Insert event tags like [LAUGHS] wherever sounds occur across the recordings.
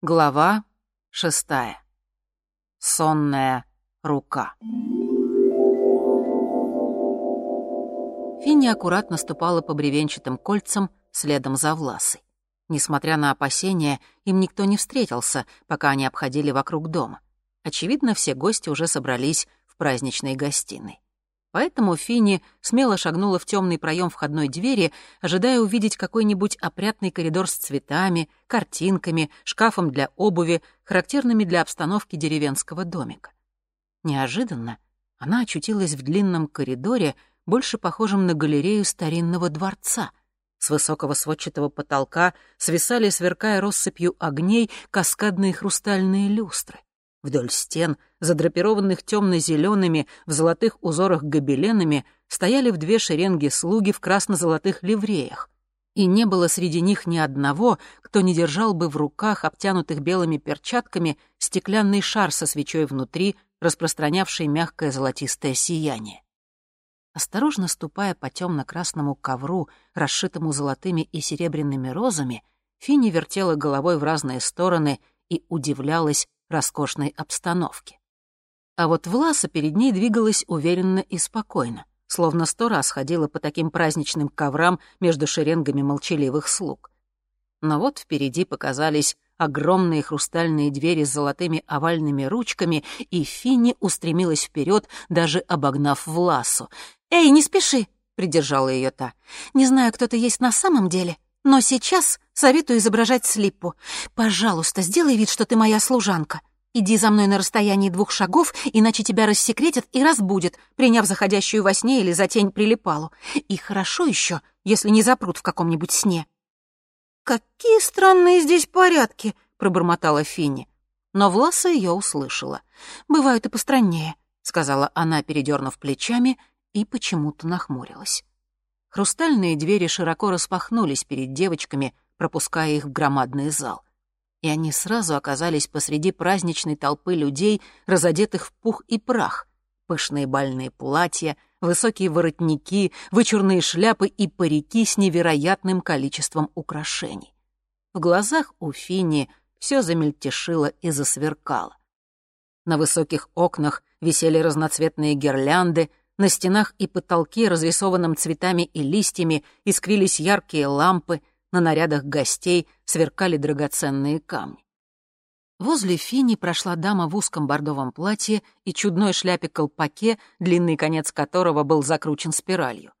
Глава шестая. Сонная рука. Финни аккуратно ступала по бревенчатым кольцам следом за Власой. Несмотря на опасения, им никто не встретился, пока они обходили вокруг дома. Очевидно, все гости уже собрались в праздничной гостиной. Поэтому Финни смело шагнула в темный проем входной двери, ожидая увидеть какой-нибудь опрятный коридор с цветами, картинками, шкафом для обуви, характерными для обстановки деревенского домика. Неожиданно она очутилась в длинном коридоре, больше похожем на галерею старинного дворца. С высокого сводчатого потолка свисали, сверкая россыпью огней, каскадные хрустальные люстры. Вдоль стен, задрапированных темно-зелеными в золотых узорах гобеленами, стояли в две шеренги слуги в красно-золотых ливреях. И не было среди них ни одного, кто не держал бы в руках, обтянутых белыми перчатками, стеклянный шар со свечой внутри, распространявший мягкое золотистое сияние. Осторожно ступая по темно-красному ковру, расшитому золотыми и серебряными розами, Финни вертела головой в разные стороны и удивлялась роскошной обстановке. А вот Власа перед ней двигалась уверенно и спокойно, словно сто раз ходила по таким праздничным коврам между шеренгами молчаливых слуг. Но вот впереди показались огромные хрустальные двери с золотыми овальными ручками, и Финни устремилась вперед, даже обогнав Власу. «Эй, не спеши!» — придержала ее та. «Не знаю, кто ты есть на самом деле, но сейчас советую изображать слиппу. Пожалуйста, сделай вид, что ты моя служанка. Иди за мной на расстоянии двух шагов, иначе тебя рассекретят и разбудят, приняв заходящую во сне или за тень прилипалу. И хорошо еще, если не запрут в каком-нибудь сне». «Какие странные здесь порядки!» — пробормотала Финни. Но Власа ее услышала. «Бывают и постраннее», — сказала она, передернув плечами, и почему-то нахмурилась. Хрустальные двери широко распахнулись перед девочками, пропуская их в громадный зал. И они сразу оказались посреди праздничной толпы людей, разодетых в пух и прах. Пышные бальные платья, высокие воротники, вычурные шляпы и парики с невероятным количеством украшений. В глазах у Фини все замельтешило и засверкало. На высоких окнах висели разноцветные гирлянды, на стенах и потолке, разрисованном цветами и листьями, искрились яркие лампы, на нарядах гостей сверкали драгоценные камни. Возле Фини прошла дама в узком бордовом платье и чудной шляпе-колпаке, длинный конец которого был закручен спиралью.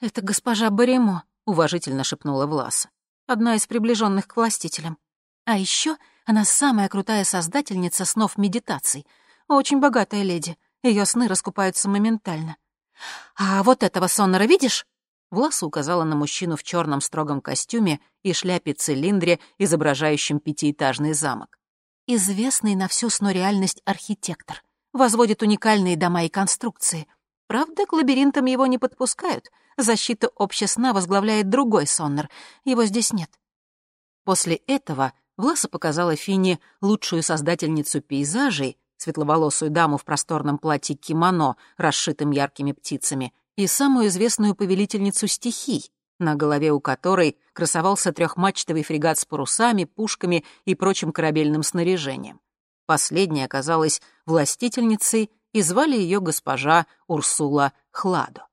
«Это госпожа Баремо», — уважительно шепнула Власа, «одна из приближенных к властителям. А еще она самая крутая создательница снов медитаций, очень богатая леди, ее сны раскупаются моментально. «А вот этого соннера видишь?» Власа указала на мужчину в черном строгом костюме и шляпе-цилиндре, изображающем пятиэтажный замок. Известный на всю снореальность архитектор. Возводит уникальные дома и конструкции. Правда, к лабиринтам его не подпускают. Защиту общесна возглавляет другой соннер. Его здесь нет. После этого Власа показала Фине лучшую создательницу пейзажей, светловолосую даму в просторном платье кимоно, расшитым яркими птицами, и самую известную повелительницу стихий, на голове у которой красовался трехмачтовый фрегат с парусами, пушками и прочим корабельным снаряжением. Последняя оказалась властительницей, и звали ее госпожа Урсула Хладо.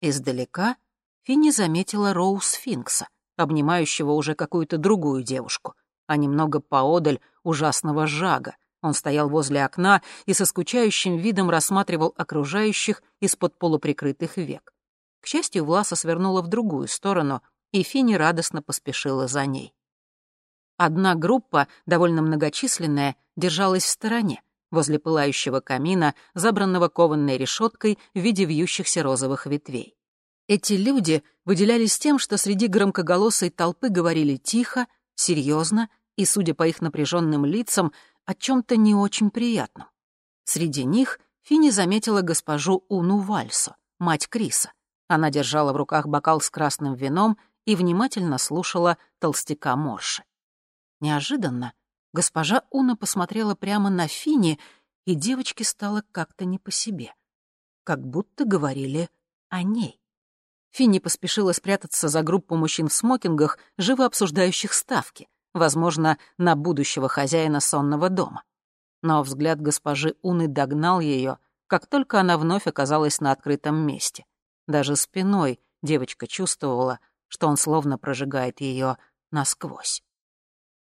Издалека Финни заметила Роу Сфинкса, обнимающего уже какую-то другую девушку, а немного поодаль ужасного Жага, он стоял возле окна и со скучающим видом рассматривал окружающих из-под полуприкрытых век. К счастью, Власа свернула в другую сторону, и Фини радостно поспешила за ней. Одна группа, довольно многочисленная, держалась в стороне, возле пылающего камина, забранного кованной решеткой в виде вьющихся розовых ветвей. Эти люди выделялись тем, что среди громкоголосой толпы говорили тихо, серьезно, и, судя по их напряженным лицам, о чем-то не очень приятном. Среди них Фини заметила госпожу Уну Вальсо, мать Криса. Она держала в руках бокал с красным вином и внимательно слушала толстяка Морши. Неожиданно госпожа Уна посмотрела прямо на Фини, и девочке стало как-то не по себе. Как будто говорили о ней. Финни поспешила спрятаться за группу мужчин в смокингах, живо обсуждающих ставки. Возможно, на будущего хозяина сонного дома. Но взгляд госпожи Уны догнал ее, как только она вновь оказалась на открытом месте. Даже спиной девочка чувствовала, что он словно прожигает ее насквозь.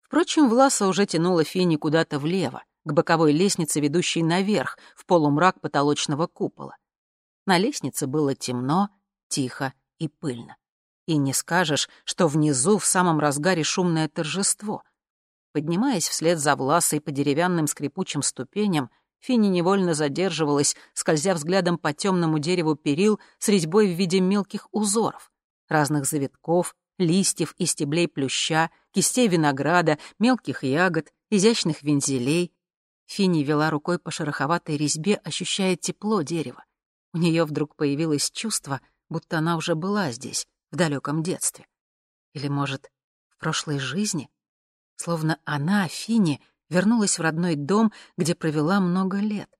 Впрочем, Власа уже тянула Фини куда-то влево, к боковой лестнице, ведущей наверх, в полумрак потолочного купола. На лестнице было темно, тихо и пыльно. И не скажешь, что внизу в самом разгаре шумное торжество. Поднимаясь вслед за Власой по деревянным скрипучим ступеням, Финни невольно задерживалась, скользя взглядом по темному дереву перил с резьбой в виде мелких узоров, разных завитков, листьев и стеблей плюща, кистей винограда, мелких ягод, изящных вензелей. Финни вела рукой по шероховатой резьбе, ощущая тепло дерева. У нее вдруг появилось чувство, будто она уже была здесь, в далеком детстве. Или, может, в прошлой жизни? Словно она, Финни, вернулась в родной дом, где провела много лет.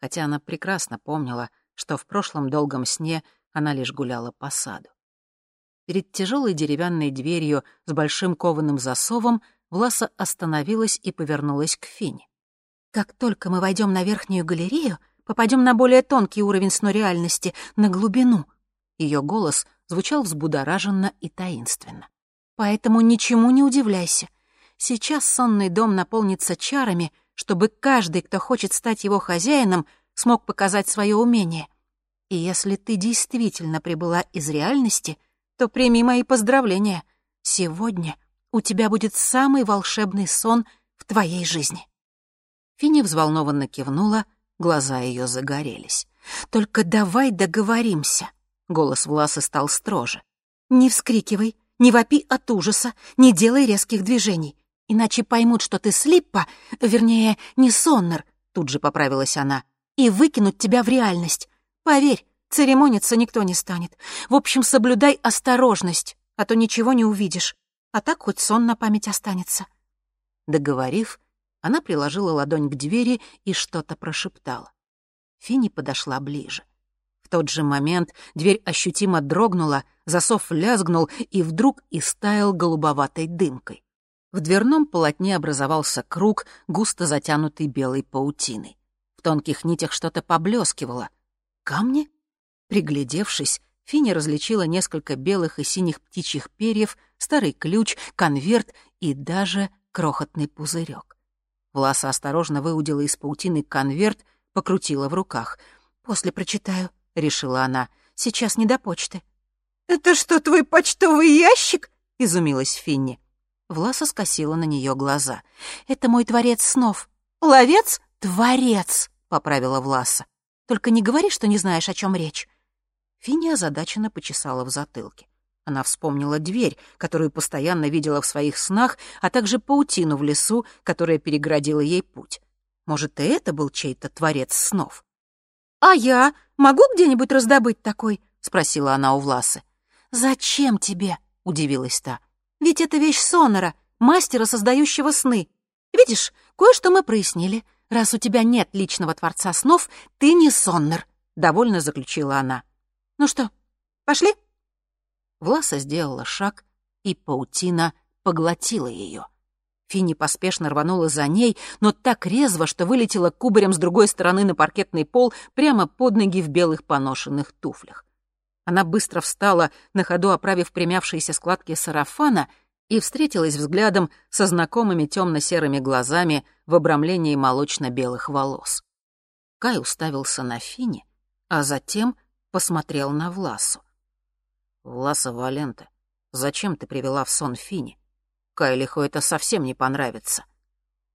Хотя она прекрасно помнила, что в прошлом долгом сне она лишь гуляла по саду. Перед тяжелой деревянной дверью с большим кованым засовом Власа остановилась и повернулась к Фине. «Как только мы войдем на верхнюю галерею, попадем на более тонкий уровень сно-реальности, на глубину». Ее голос звучал взбудораженно и таинственно. «Поэтому ничему не удивляйся. Сейчас сонный дом наполнится чарами, чтобы каждый, кто хочет стать его хозяином, смог показать свое умение. И если ты действительно прибыла из реальности — то прими мои поздравления. Сегодня у тебя будет самый волшебный сон в твоей жизни». Финни взволнованно кивнула, глаза ее загорелись. «Только давай договоримся», — голос Власы стал строже. «Не вскрикивай, не вопи от ужаса, не делай резких движений, иначе поймут, что ты слиппа, вернее, не соннер», — тут же поправилась она, «и выкинут тебя в реальность. Поверь, Церемониться никто не станет. В общем, соблюдай осторожность, а то ничего не увидишь. А так хоть сон на память останется». Договорив, она приложила ладонь к двери и что-то прошептала. Фини подошла ближе. Тот же момент дверь ощутимо дрогнула, засов лязгнул и вдруг истаял голубоватой дымкой. В дверном полотне образовался круг, густо затянутый белой паутиной. В тонких нитях что-то поблескивало. Камни? Приглядевшись, Финя различила несколько белых и синих птичьих перьев, старый ключ, конверт и даже крохотный пузырек. Власа осторожно выудила из паутины конверт, покрутила в руках. «После прочитаю», — решила она. «Сейчас не до почты». «Это что, твой почтовый ящик?» — изумилась Финни. Власа скосила на нее глаза. «Это мой творец снов». «Ловец? Творец!» — поправила Власа. «Только не говори, что не знаешь, о чем речь. Финни озадаченно почесала в затылке. Она вспомнила дверь, которую постоянно видела в своих снах, а также паутину в лесу, которая переградила ей путь. Может, и это был чей-то творец снов? «А я могу где-нибудь раздобыть такой?» — спросила она у Власы. «Зачем тебе?» — удивилась та. «Ведь это вещь Сонора, мастера, создающего сны. Видишь, кое-что мы прояснили. Раз у тебя нет личного творца снов, ты не Соннер», — довольно заключила она. Ну что, пошли?» Власа сделала шаг, и паутина поглотила ее. Финни поспешно рванула за ней, но так резво, что вылетела кубарем с другой стороны на паркетный пол прямо под ноги в белых поношенных туфлях. Она быстро встала, на ходу оправив примявшиеся складки сарафана, и встретилась взглядом со знакомыми темно-серыми глазами в обрамлении молочно-белых волос. Кай уставился на Фини, а затем посмотрел на Власу. «Власа Валента, зачем ты привела в сон Фини? Кайлиху это совсем не понравится».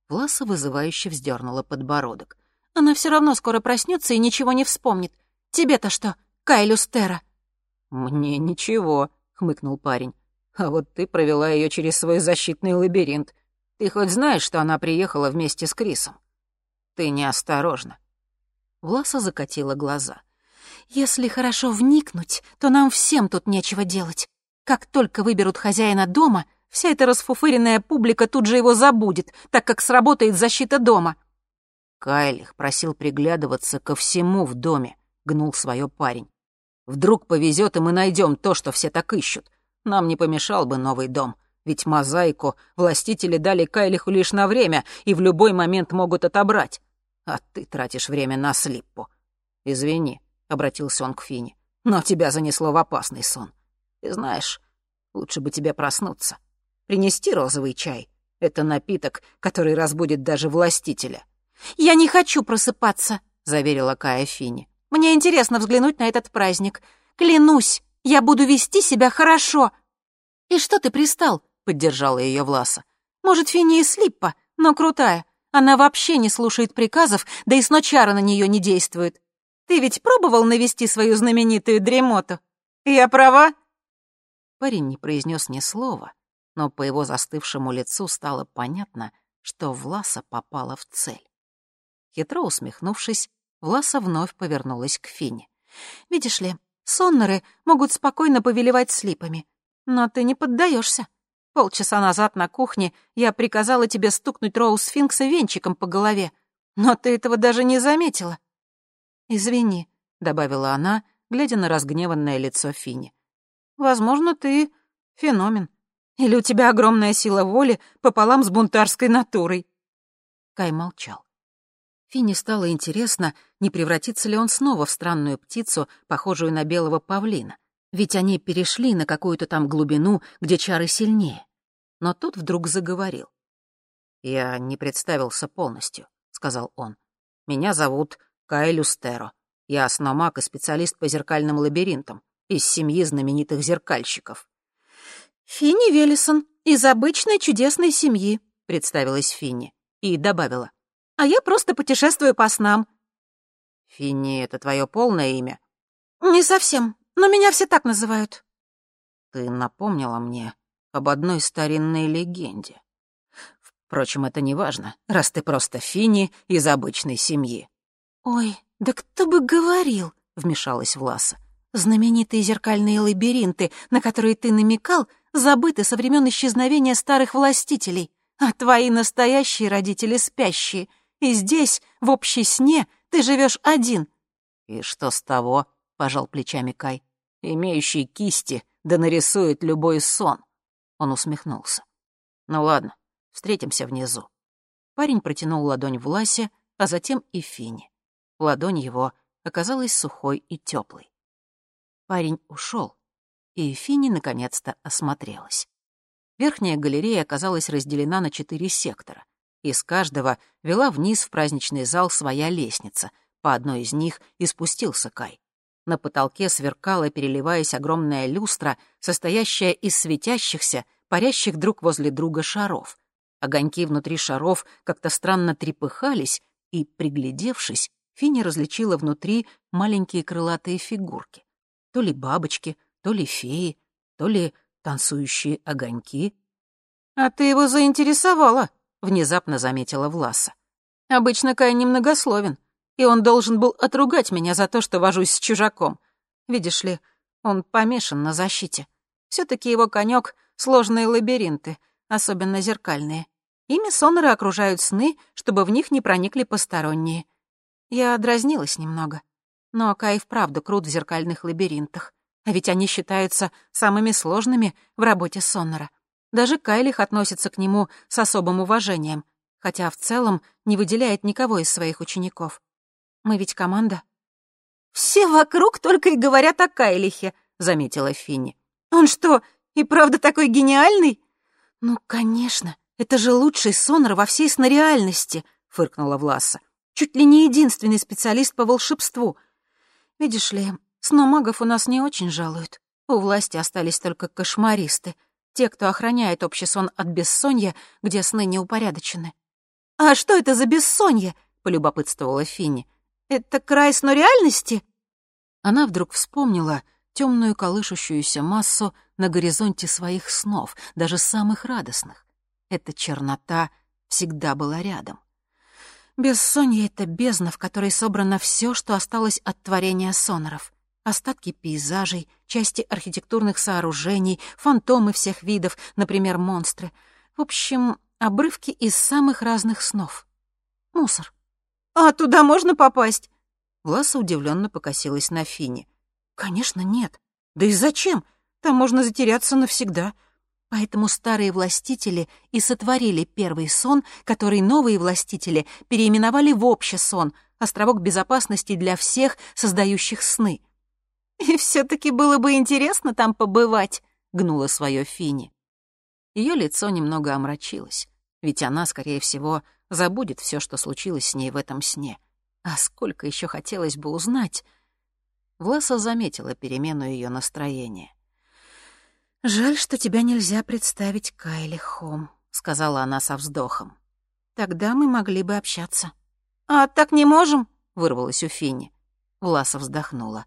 Власа вызывающе вздернула подбородок. «Она все равно скоро проснется и ничего не вспомнит. Тебе-то что, Кайлюстера?» «Мне ничего», — хмыкнул парень. «А вот ты провела ее через свой защитный лабиринт. Ты хоть знаешь, что она приехала вместе с Крисом?» «Ты неосторожна». Власа закатила глаза. Если хорошо вникнуть, то нам всем тут нечего делать. Как только выберут хозяина дома, вся эта расфуфыренная публика тут же его забудет, так как сработает защита дома. Кайлих просил приглядываться ко всему в доме, гнул свое парень. Вдруг повезет, и мы найдем то, что все так ищут. Нам не помешал бы новый дом. Ведь мозаику властители дали Кайлиху лишь на время и в любой момент могут отобрать. А ты тратишь время на слиппу. Извини, — обратился он к Фине, — но тебя занесло в опасный сон. Ты знаешь, лучше бы тебе проснуться. Принести розовый чай — это напиток, который разбудит даже властителя. «Я не хочу просыпаться», — заверила Кая Фини. «Мне интересно взглянуть на этот праздник. Клянусь, я буду вести себя хорошо». «И что ты пристал?» — поддержала ее Власа. «Может, Фини и Слиппа, но крутая. Она вообще не слушает приказов, да и сночара на нее не действует. Ты ведь пробовал навести свою знаменитую дремоту? Я права?» Парень не произнес ни слова, но по его застывшему лицу стало понятно, что Власа попала в цель. Хитро усмехнувшись, Власа вновь повернулась к Фине. «Видишь ли, соннеры могут спокойно повелевать слипами, но ты не поддаешься. Полчаса назад на кухне я приказала тебе стукнуть Роуз Сфинкса венчиком по голове, но ты этого даже не заметила. «Извини», — добавила она, глядя на разгневанное лицо Фини. «Возможно, ты феномен. Или у тебя огромная сила воли пополам с бунтарской натурой». Кай молчал. Финни стало интересно, не превратится ли он снова в странную птицу, похожую на белого павлина. Ведь они перешли на какую-то там глубину, где чары сильнее. Но тут вдруг заговорил. «Я не представился полностью», — сказал он. «Меня зовут Кай Люстеро. Я основак и специалист по зеркальным лабиринтам из семьи знаменитых зеркальщиков». «Финни Веллисон из обычной чудесной семьи», — представилась Финни и добавила. «А я просто путешествую по снам». «Финни — это твое полное имя?» «Не совсем, но меня все так называют». «Ты напомнила мне об одной старинной легенде. Впрочем, это не важно, раз ты просто Финни из обычной семьи». «Ой, да кто бы говорил!» — вмешалась Власа. «Знаменитые зеркальные лабиринты, на которые ты намекал, забыты со времен исчезновения старых властителей, а твои настоящие родители спящие. И здесь, в общей сне, ты живешь один». «И что с того?» — пожал плечами Кай. «Имеющий кисти, да нарисует любой сон». Он усмехнулся. «Ну ладно, встретимся внизу». Парень протянул ладонь Власе, а затем и Фине. Ладонь его оказалась сухой и теплой. Парень ушел, и Фини наконец-то осмотрелась. Верхняя галерея оказалась разделена на четыре сектора. Из каждого вела вниз в праздничный зал своя лестница. По одной из них и спустился Кай. На потолке сверкала, переливаясь огромная люстра, состоящая из светящихся, парящих друг возле друга шаров. Огоньки внутри шаров как-то странно трепыхались, и, приглядевшись, Финни различила внутри маленькие крылатые фигурки. То ли бабочки, то ли феи, то ли танцующие огоньки. «А ты его заинтересовала», — внезапно заметила Власа. «Обычно Кай немногословен, и он должен был отругать меня за то, что вожусь с чужаком. Видишь ли, он помешан на защите. все таки его конек сложные лабиринты, особенно зеркальные. Ими соноры окружают сны, чтобы в них не проникли посторонние. Я дразнилась немного. Но Кай вправду крут в зеркальных лабиринтах. А ведь они считаются самыми сложными в работе Соннера. Даже Кайлих относится к нему с особым уважением, хотя в целом не выделяет никого из своих учеников. Мы ведь команда. «Все вокруг только и говорят о Кайлихе», — заметила Финни. «Он что, и правда такой гениальный?» «Ну, конечно, это же лучший Соннер во всей снореальности», — фыркнула Власа чуть ли не единственный специалист по волшебству. Видишь ли, сномагов у нас не очень жалуют. У власти остались только кошмаристы, те, кто охраняет общий сон от бессонья, где сны не упорядочены. «А что это за бессонье?» — полюбопытствовала Финни. «Это край снореальности?» Она вдруг вспомнила темную колышущуюся массу на горизонте своих снов, даже самых радостных. Эта чернота всегда была рядом. Бессонье — это бездна, в которой собрано все, что осталось от творения соноров. Остатки пейзажей, части архитектурных сооружений, фантомы всех видов, например, монстры. В общем, обрывки из самых разных снов. Мусор. «А туда можно попасть?» Власа удивленно покосилась на Фине. «Конечно, нет. Да и зачем? Там можно затеряться навсегда. Поэтому старые властители и сотворили первый сон, который новые властители переименовали в общий сон, островок безопасности для всех, создающих сны. «И все-таки было бы интересно там побывать», — гнула свое Фини. Ее лицо немного омрачилось, ведь она, скорее всего, забудет все, что случилось с ней в этом сне. А сколько еще хотелось бы узнать. Власа заметила перемену ее настроения. «Жаль, что тебя нельзя представить Кайли Хом», — сказала она со вздохом. «Тогда мы могли бы общаться». «А так не можем?» — вырвалась у Фини. Власа вздохнула.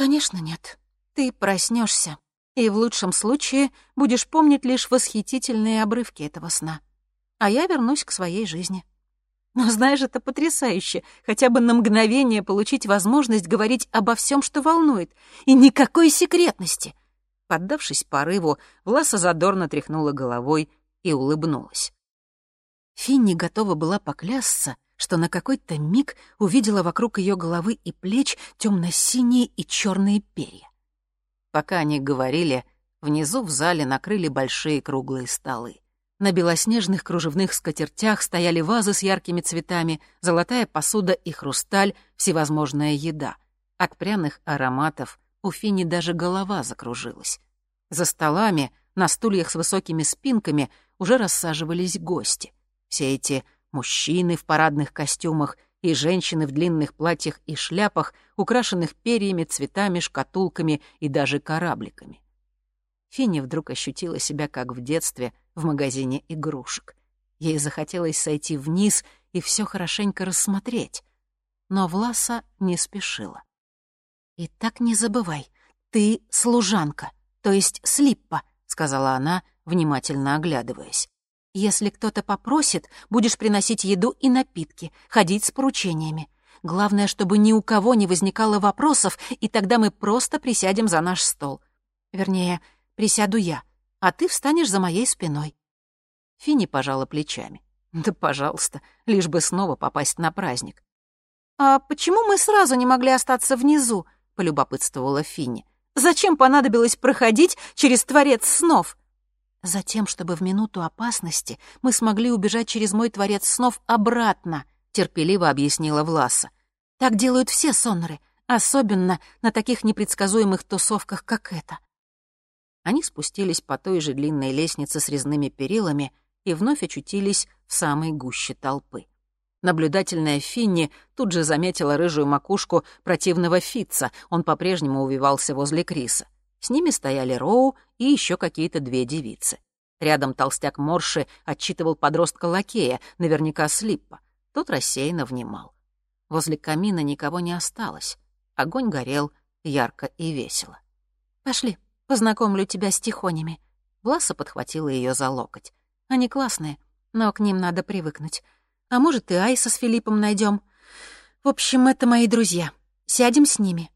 «Конечно нет. Ты проснешься, и в лучшем случае будешь помнить лишь восхитительные обрывки этого сна. А я вернусь к своей жизни». Но знаешь, это потрясающе, хотя бы на мгновение получить возможность говорить обо всем, что волнует, и никакой секретности. Поддавшись порыву, Власа задорно тряхнула головой и улыбнулась. Финни готова была поклясться, что на какой-то миг увидела вокруг ее головы и плеч темно-синие и черные перья. Пока они говорили, внизу в зале накрыли большие круглые столы. На белоснежных кружевных скатертях стояли вазы с яркими цветами, золотая посуда и хрусталь, всевозможная еда. От пряных ароматов у Фини даже голова закружилась. За столами, на стульях с высокими спинками, уже рассаживались гости. Все эти Мужчины в парадных костюмах и женщины в длинных платьях и шляпах, украшенных перьями, цветами, шкатулками и даже корабликами. Финни вдруг ощутила себя, как в детстве, в магазине игрушек. Ей захотелось сойти вниз и все хорошенько рассмотреть. Но Власа не спешила. «И так не забывай, ты служанка, то есть слиппа», — сказала она, внимательно оглядываясь. Если кто-то попросит, будешь приносить еду и напитки, ходить с поручениями. Главное, чтобы ни у кого не возникало вопросов, и тогда мы просто присядем за наш стол. Вернее, присяду я, а ты встанешь за моей спиной». Фини пожала плечами. «Да, пожалуйста, лишь бы снова попасть на праздник». «А почему мы сразу не могли остаться внизу?» — полюбопытствовала Финни. «Зачем понадобилось проходить через Творец снов?» Затем, чтобы в минуту опасности мы смогли убежать через мой творец снов обратно, терпеливо объяснила Власа. Так делают все соннеры, особенно на таких непредсказуемых тусовках, как эта. Они спустились по той же длинной лестнице с резными перилами и вновь очутились в самой гуще толпы. Наблюдательная Финни тут же заметила рыжую макушку противного Фитца, он по-прежнему увивался возле Криса. С ними стояли Роу и еще какие-то две девицы. Рядом толстяк Морши отчитывал подростка лакея, наверняка Слиппа. Тот рассеянно внимал. Возле камина никого не осталось. Огонь горел ярко и весело. «Пошли, познакомлю тебя с тихонями». Власа подхватила ее за локоть. «Они классные, но к ним надо привыкнуть. А может, и Айса с Филиппом найдем. В общем, это мои друзья. Сядем с ними».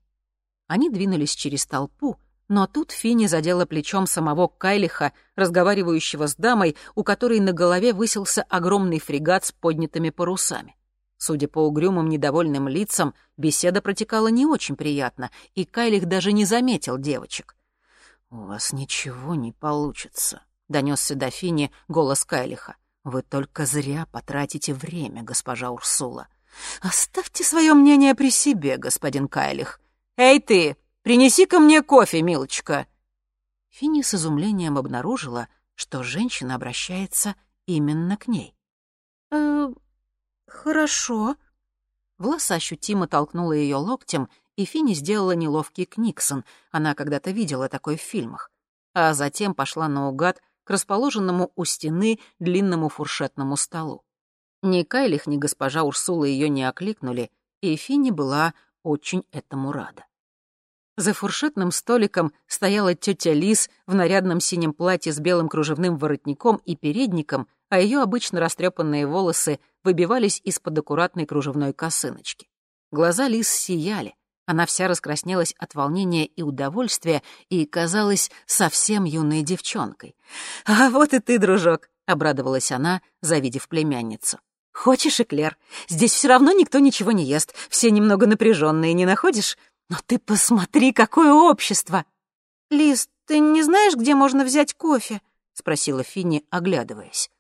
Они двинулись через толпу, но тут Финни задела плечом самого Кайлиха, разговаривающего с дамой, у которой на голове высился огромный фрегат с поднятыми парусами. Судя по угрюмым недовольным лицам, беседа протекала не очень приятно, и Кайлих даже не заметил девочек. «У вас ничего не получится», — донесся до Фини голос Кайлиха. «Вы только зря потратите время, госпожа Урсула. Оставьте свое мнение при себе, господин Кайлих. Эй ты, Принеси-ка мне кофе, милочка!» Финни с изумлением обнаружила, что женщина обращается именно к ней. «Э, хорошо». Власа ощутимо толкнула ее локтем, и Финни сделала неловкий книксон, она когда-то видела такой в фильмах, а затем пошла наугад к расположенному у стены длинному фуршетному столу. Ни Кайлих, ни госпожа Урсула ее не окликнули, и Финни была очень этому рада. За фуршетным столиком стояла тетя Лис в нарядном синем платье с белым кружевным воротником и передником, а ее обычно растрепанные волосы выбивались из-под аккуратной кружевной косыночки. Глаза Лис сияли, она вся раскраснелась от волнения и удовольствия и казалась совсем юной девчонкой. «А вот и ты, дружок!» — обрадовалась она, завидев племянницу. «Хочешь эклер? Здесь все равно никто ничего не ест, все немного напряженные, не находишь? Но ты посмотри, какое общество! Лиз, ты не знаешь, где можно взять кофе? спросила Финни, оглядываясь.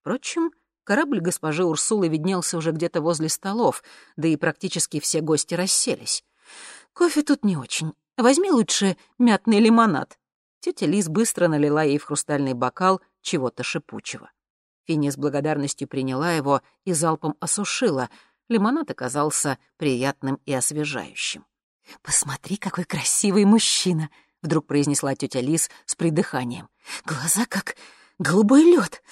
Впрочем, корабль госпожи Урсулы виднелся уже где-то возле столов, да и практически все гости расселись. «Кофе тут не очень. Возьми лучше мятный лимонад». Тетя Лиз быстро налила ей в хрустальный бокал чего-то шипучего. Финни с благодарностью приняла его и залпом осушила. Лимонад оказался приятным и освежающим. «Посмотри, какой красивый мужчина!» — вдруг произнесла тетя Лиз с придыханием. «Глаза как голубой лед.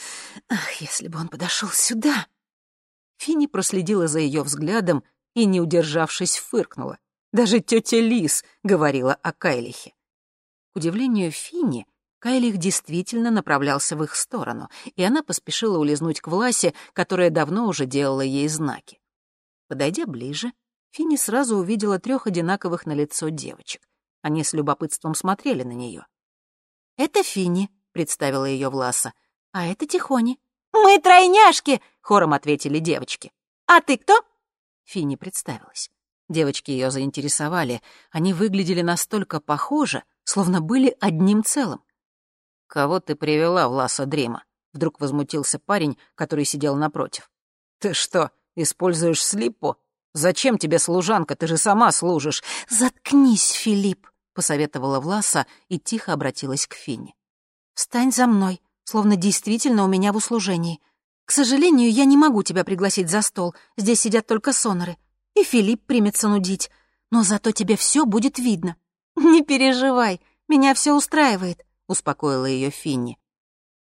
Ах, если бы он подошел сюда!» Финни проследила за ее взглядом и, не удержавшись, фыркнула. Даже тетя Лиз говорила о Кайлихе. К удивлению Финни, Кайлих действительно направлялся в их сторону, и она поспешила улизнуть к Власе, которая давно уже делала ей знаки. Подойдя ближе, Финни сразу увидела трех одинаковых на лицо девочек. Они с любопытством смотрели на нее. «Это Финни», — представила ее Власа, — «а это Тихони». «Мы тройняшки!» — хором ответили девочки. «А ты кто?» Финни представилась. Девочки ее заинтересовали. Они выглядели настолько похоже, словно были одним целым. «Кого ты привела, Власа Дрима?» — вдруг возмутился парень, который сидел напротив. «Ты что, используешь слиппу? Зачем тебе служанка? Ты же сама служишь». «Заткнись, Филипп», — посоветовала Власа и тихо обратилась к Финне. «Встань за мной, словно действительно у меня в услужении. К сожалению, я не могу тебя пригласить за стол, здесь сидят только соноры и Филипп примется нудить. Но зато тебе все будет видно. [LAUGHS] Не переживай, меня все устраивает, успокоила ее Финни.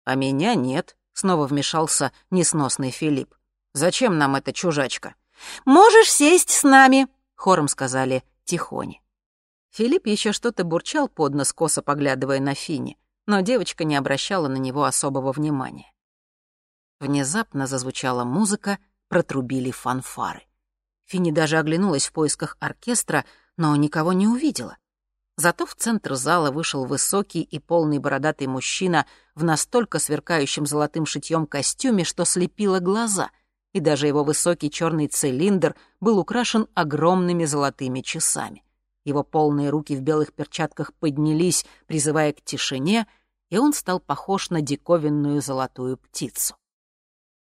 А меня нет, снова вмешался несносный Филипп. Зачем нам эта чужачка? Можешь сесть с нами, хором сказали Тихони. Филипп еще что-то бурчал под нос, косо поглядывая на Финни, но девочка не обращала на него особого внимания. Внезапно зазвучала музыка, протрубили фанфары. Финни даже оглянулась в поисках оркестра, но никого не увидела. Зато в центр зала вышел высокий и полный бородатый мужчина в настолько сверкающем золотым шитьем костюме, что слепило глаза, и даже его высокий черный цилиндр был украшен огромными золотыми часами. Его полные руки в белых перчатках поднялись, призывая к тишине, и он стал похож на диковинную золотую птицу.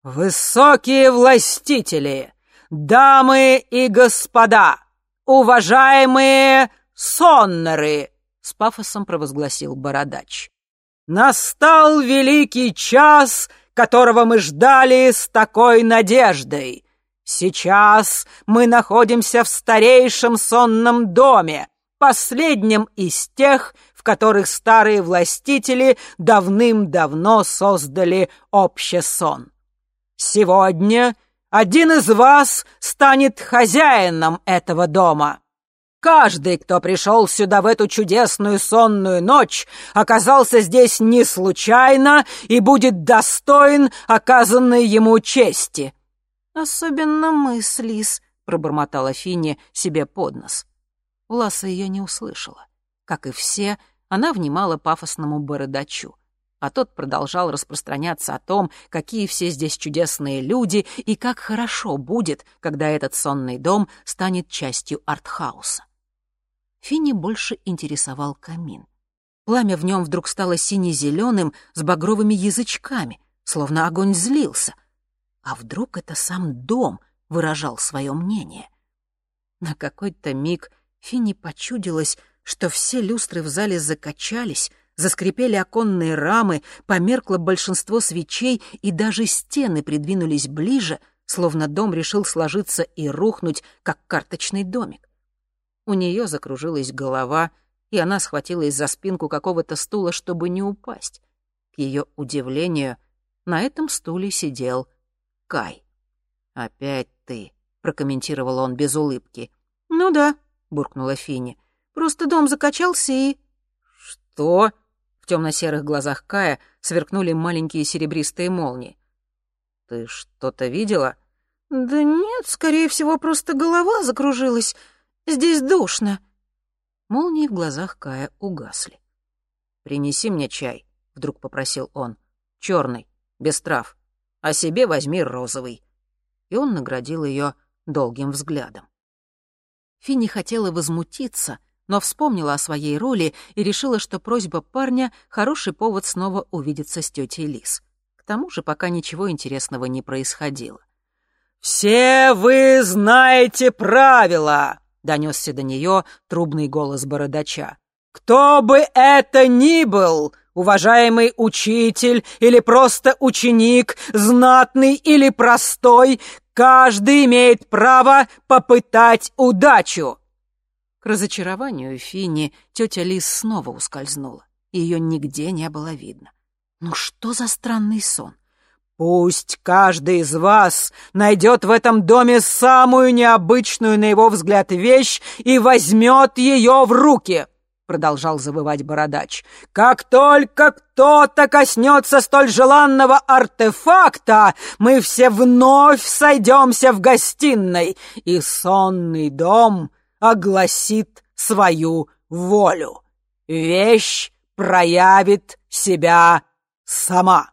«Высокие властители!» дамы и господа, уважаемые соннеры!» — с пафосом провозгласил бородач. «Настал великий час, которого мы ждали с такой надеждой. Сейчас мы находимся в старейшем сонном доме, последнем из тех, в которых старые властители давным-давно создали общесон. Сегодня — один из вас станет хозяином этого дома. Каждый, кто пришел сюда в эту чудесную сонную ночь, оказался здесь не случайно и будет достоин оказанной ему чести». «Особенно мы с Лис», — пробормотала Финни себе под нос. Власа ее не услышала. Как и все, она внимала пафосному бородачу а тот продолжал распространяться о том, какие все здесь чудесные люди и как хорошо будет, когда этот сонный дом станет частью артхауса. Финни больше интересовал камин. Пламя в нем вдруг стало сине-зеленым с багровыми язычками, словно огонь злился. А вдруг это сам дом выражал свое мнение? На какой-то миг Финни почудилось, что все люстры в зале закачались, Заскрипели оконные рамы, померкло большинство свечей, и даже стены придвинулись ближе, словно дом решил сложиться и рухнуть, как карточный домик. У нее закружилась голова, и она схватилась за спинку какого-то стула, чтобы не упасть. К ее удивлению, на этом стуле сидел Кай. «Опять ты», — прокомментировал он без улыбки. «Ну да», — буркнула Финни. «Просто дом закачался и...» «Что?» темно-серых глазах Кая сверкнули маленькие серебристые молнии. «Ты что-то видела?» «Да нет, скорее всего, просто голова закружилась. Здесь душно». Молнии в глазах Кая угасли. «Принеси мне чай», — вдруг попросил он. «Черный, без трав. А себе возьми розовый». И он наградил ее долгим взглядом. Финни хотела возмутиться, но вспомнила о своей роли и решила, что просьба парня — хороший повод снова увидеться с тетей Лис. К тому же пока ничего интересного не происходило. «Все вы знаете правила!» — донесся до нее трубный голос бородача. «Кто бы это ни был, уважаемый учитель или просто ученик, знатный или простой, каждый имеет право попытать удачу!» К разочарованию Фини тетя Лис снова ускользнула. Ее нигде не было видно. Ну что за странный сон? Пусть каждый из вас найдет в этом доме самую необычную, на его взгляд, вещь и возьмет ее в руки, — продолжал завывать бородач. «Как только кто-то коснется столь желанного артефакта, мы все вновь сойдемся в гостиной, и сонный дом огласит свою волю. Вещь проявит себя сама»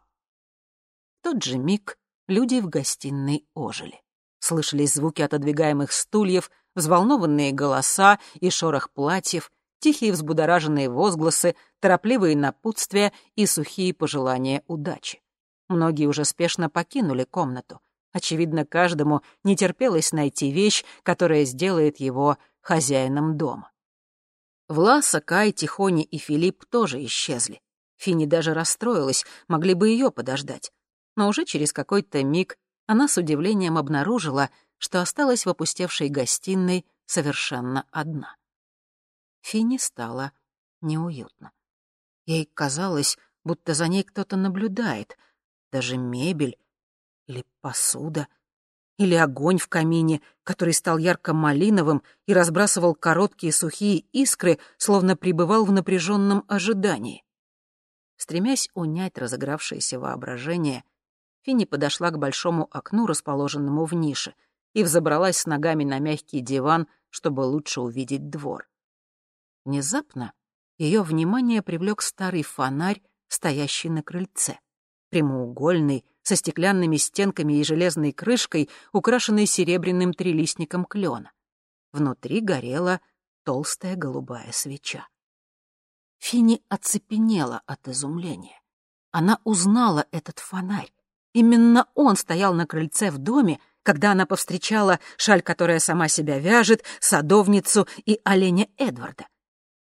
тот же миг люди в гостиной ожили. Слышались звуки отодвигаемых стульев, взволнованные голоса и шорох платьев, тихие взбудораженные возгласы, торопливые напутствия и сухие пожелания удачи. Многие уже спешно покинули комнату. Очевидно, каждому не терпелось найти вещь, которая сделает его хозяином дома. Власа, Кай, Тихони и Филипп тоже исчезли. Фини даже расстроилась, могли бы ее подождать но уже через какой-то миг она с удивлением обнаружила, что осталась в опустевшей гостиной совершенно одна. Финни стало неуютно. Ей казалось, будто за ней кто-то наблюдает, даже мебель или посуда, или огонь в камине, который стал ярко-малиновым и разбрасывал короткие сухие искры, словно пребывал в напряженном ожидании. Стремясь унять разыгравшееся воображение, Финни подошла к большому окну, расположенному в нише, и взобралась с ногами на мягкий диван, чтобы лучше увидеть двор. Внезапно ее внимание привлек старый фонарь, стоящий на крыльце. Прямоугольный, со стеклянными стенками и железной крышкой, украшенный серебряным трилистником клена. Внутри горела толстая голубая свеча. Фини оцепенела от изумления. Она узнала этот фонарь. Именно он стоял на крыльце в доме, когда она повстречала шаль, которая сама себя вяжет, садовницу и оленя Эдварда.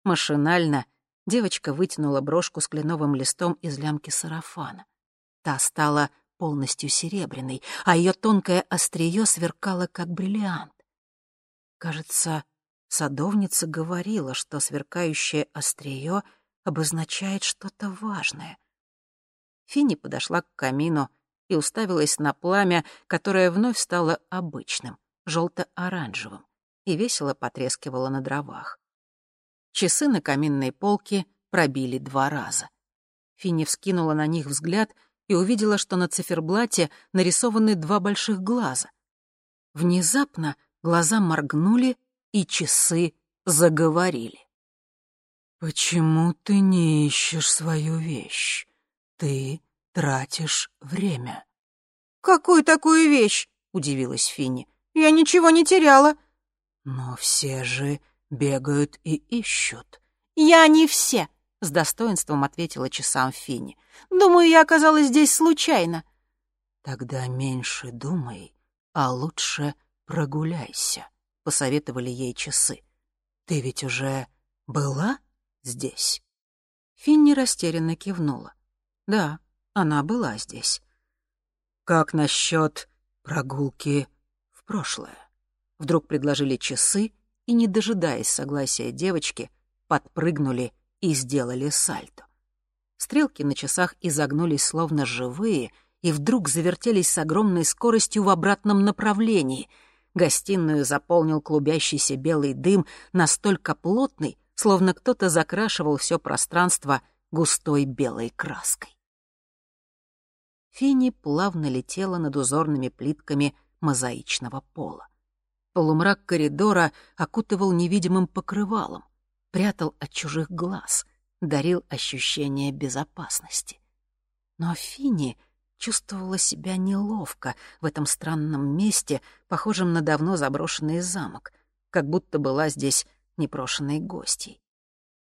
Машинально девочка вытянула брошку с кленовым листом из лямки сарафана. Та стала полностью серебряной, а ее тонкое острие сверкало, как бриллиант. Кажется, садовница говорила, что сверкающее острие обозначает что-то важное. Финни подошла к камину, и уставилась на пламя, которое вновь стало обычным, желто-оранжевым, и весело потрескивало на дровах. Часы на каминной полке пробили два раза. Финни вскинула на них взгляд и увидела, что на циферблате нарисованы два больших глаза. Внезапно глаза моргнули, и часы заговорили. «Почему ты не ищешь свою вещь? Ты тратишь время». «Какую такую вещь?» — удивилась Финни. «Я ничего не теряла». «Но все же бегают и ищут». «Я не все», — с достоинством ответила часам Финни. «Думаю, я оказалась здесь случайно». «Тогда меньше думай, а лучше прогуляйся», — посоветовали ей часы. «Ты ведь уже была здесь?» Финни растерянно кивнула. «Да, она была здесь. «Как насчет прогулки в прошлое?» Вдруг предложили часы и, не дожидаясь согласия девочки, подпрыгнули и сделали сальто. Стрелки на часах изогнулись словно живые и вдруг завертелись с огромной скоростью в обратном направлении. Гостиную заполнил клубящийся белый дым, настолько плотный, словно кто-то закрашивал все пространство густой белой краской. Фини плавно летела над узорными плитками мозаичного пола. Полумрак коридора окутывал невидимым покрывалом, прятал от чужих глаз, дарил ощущение безопасности. Но Фини чувствовала себя неловко в этом странном месте, похожем на давно заброшенный замок, как будто была здесь непрошенной гостьей.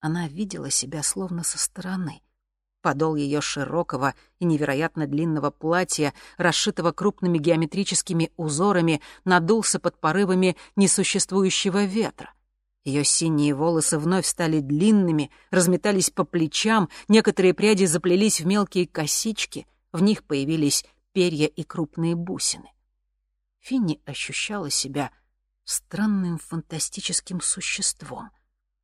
Она видела себя словно со стороны. Подол ее широкого и невероятно длинного платья, расшитого крупными геометрическими узорами, надулся под порывами несуществующего ветра. Ее синие волосы вновь стали длинными, разметались по плечам, некоторые пряди заплелись в мелкие косички, в них появились перья и крупные бусины. Финни ощущала себя странным фантастическим существом.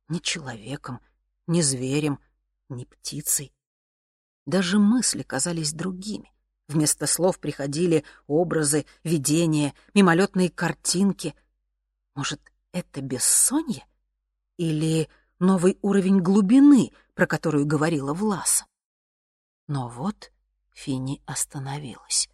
Ни человеком, ни зверем, ни птицей. Даже мысли казались другими. Вместо слов приходили образы, видения, мимолетные картинки. Может, это бессонье? Или новый уровень глубины, про которую говорила Власа? Но вот Финни остановилась.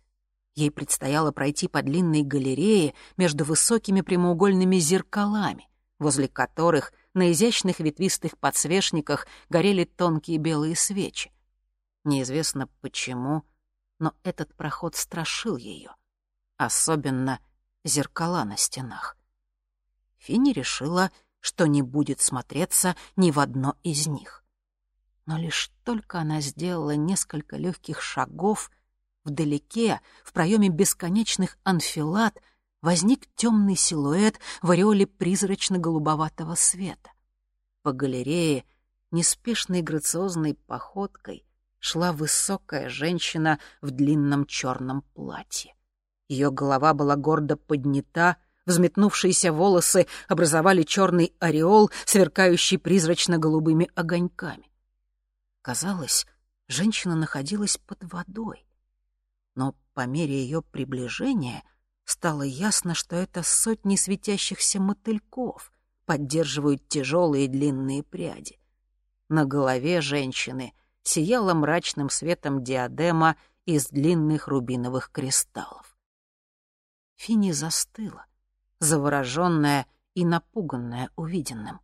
Ей предстояло пройти по длинной галерее между высокими прямоугольными зеркалами, возле которых на изящных ветвистых подсвечниках горели тонкие белые свечи. Неизвестно почему, но этот проход страшил ее, особенно зеркала на стенах. Финни решила, что не будет смотреться ни в одно из них. Но лишь только она сделала несколько легких шагов — Вдалеке, в проеме бесконечных анфилат, возник темный силуэт в ореоле призрачно-голубоватого света. По галерее неспешной грациозной походкой шла высокая женщина в длинном черном платье. Ее голова была гордо поднята, взметнувшиеся волосы образовали черный ореол, сверкающий призрачно-голубыми огоньками. Казалось, женщина находилась под водой но по мере ее приближения стало ясно, что это сотни светящихся мотыльков поддерживают тяжелые длинные пряди. На голове женщины сияла мрачным светом диадема из длинных рубиновых кристаллов. Фини застыла, завороженная и напуганная увиденным.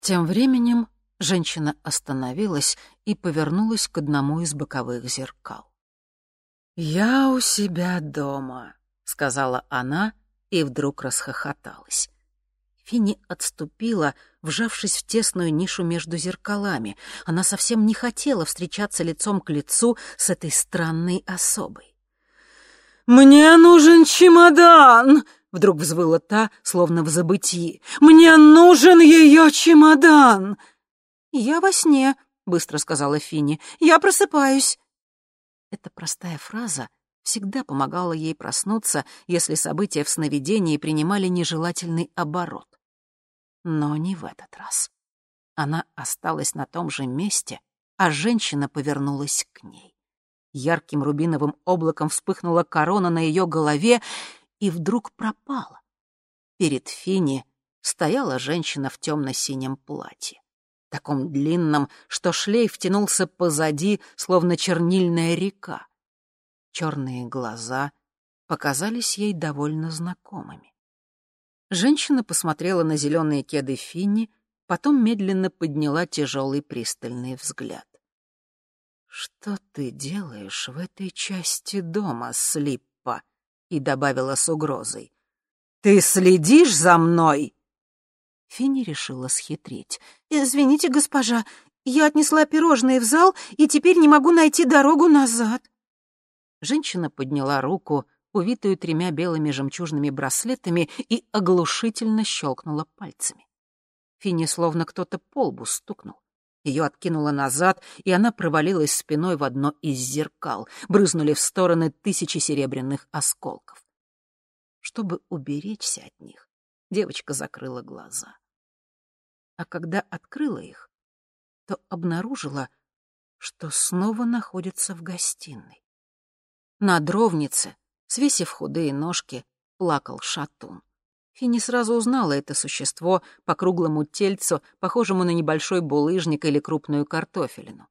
Тем временем женщина остановилась и повернулась к одному из боковых зеркал. «Я у себя дома», — сказала она и вдруг расхохоталась. Финни отступила, вжавшись в тесную нишу между зеркалами. Она совсем не хотела встречаться лицом к лицу с этой странной особой. «Мне нужен чемодан!» — вдруг взвыла та, словно в забытии. «Мне нужен ее чемодан!» «Я во сне», — быстро сказала Финни. «Я просыпаюсь». Эта простая фраза всегда помогала ей проснуться, если события в сновидении принимали нежелательный оборот. Но не в этот раз. Она осталась на том же месте, а женщина повернулась к ней. Ярким рубиновым облаком вспыхнула корона на ее голове и вдруг пропала. Перед Фини стояла женщина в темно-синем платье таком длинном, что шлейф тянулся позади, словно чернильная река. Черные глаза показались ей довольно знакомыми. Женщина посмотрела на зеленые кеды Финни, потом медленно подняла тяжелый пристальный взгляд. «Что ты делаешь в этой части дома, Слиппа?» и добавила с угрозой. «Ты следишь за мной?» Финни решила схитрить. «Извините, госпожа, я отнесла пирожные в зал и теперь не могу найти дорогу назад». Женщина подняла руку, увитую тремя белыми жемчужными браслетами, и оглушительно щелкнула пальцами. Финни словно кто-то по лбу стукнул. Ее откинуло назад, и она провалилась спиной в одно из зеркал. Брызнули в стороны тысячи серебряных осколков. Чтобы уберечься от них, девочка закрыла глаза. А когда открыла их, то обнаружила, что снова находится в гостиной. На дровнице, свесив худые ножки, плакал шатун. Финни сразу узнала это существо по круглому тельцу, похожему на небольшой булыжник или крупную картофелину.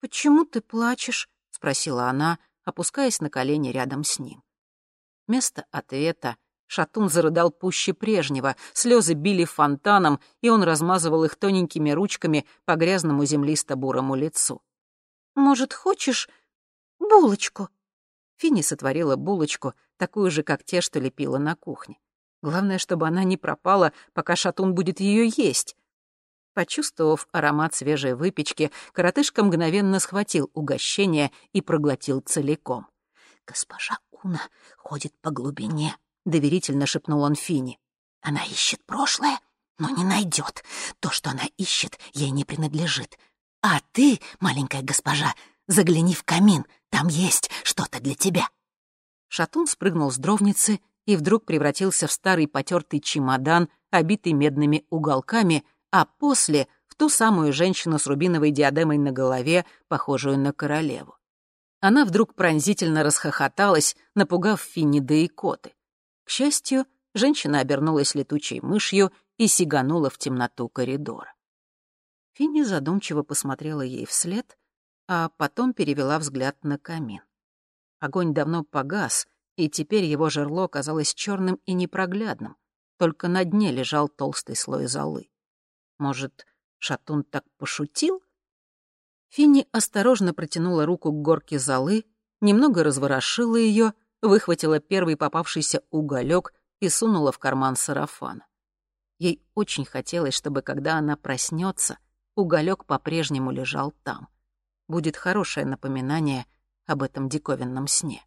«Почему ты плачешь?» — спросила она, опускаясь на колени рядом с ним. Вместо ответа Шатун зарыдал пуще прежнего, слезы били фонтаном, и он размазывал их тоненькими ручками по грязному землисто-бурому лицу. «Может, хочешь булочку?» Финни сотворила булочку, такую же, как те, что лепила на кухне. Главное, чтобы она не пропала, пока шатун будет ее есть. Почувствовав аромат свежей выпечки, коротышка мгновенно схватил угощение и проглотил целиком. «Госпожа Уна ходит по глубине», — доверительно шепнул он Фини. «Она ищет прошлое, но не найдет. То, что она ищет, ей не принадлежит. А ты, маленькая госпожа, загляни в камин, там есть что-то для тебя». Шатун спрыгнул с дровницы и вдруг превратился в старый потертый чемодан, обитый медными уголками, а после — в ту самую женщину с рубиновой диадемой на голове, похожую на королеву. Она вдруг пронзительно расхохоталась, напугав Финни да и коты. К счастью, женщина обернулась летучей мышью и сиганула в темноту коридора. Финни задумчиво посмотрела ей вслед, а потом перевела взгляд на камин. Огонь давно погас, и теперь его жерло казалось черным и непроглядным, только на дне лежал толстый слой золы. Может, Шатун так пошутил? Финни осторожно протянула руку к горке золы, немного разворошила ее, выхватила первый попавшийся уголек и сунула в карман сарафана. Ей очень хотелось, чтобы, когда она проснется, уголек по-прежнему лежал там. Будет хорошее напоминание об этом диковинном сне.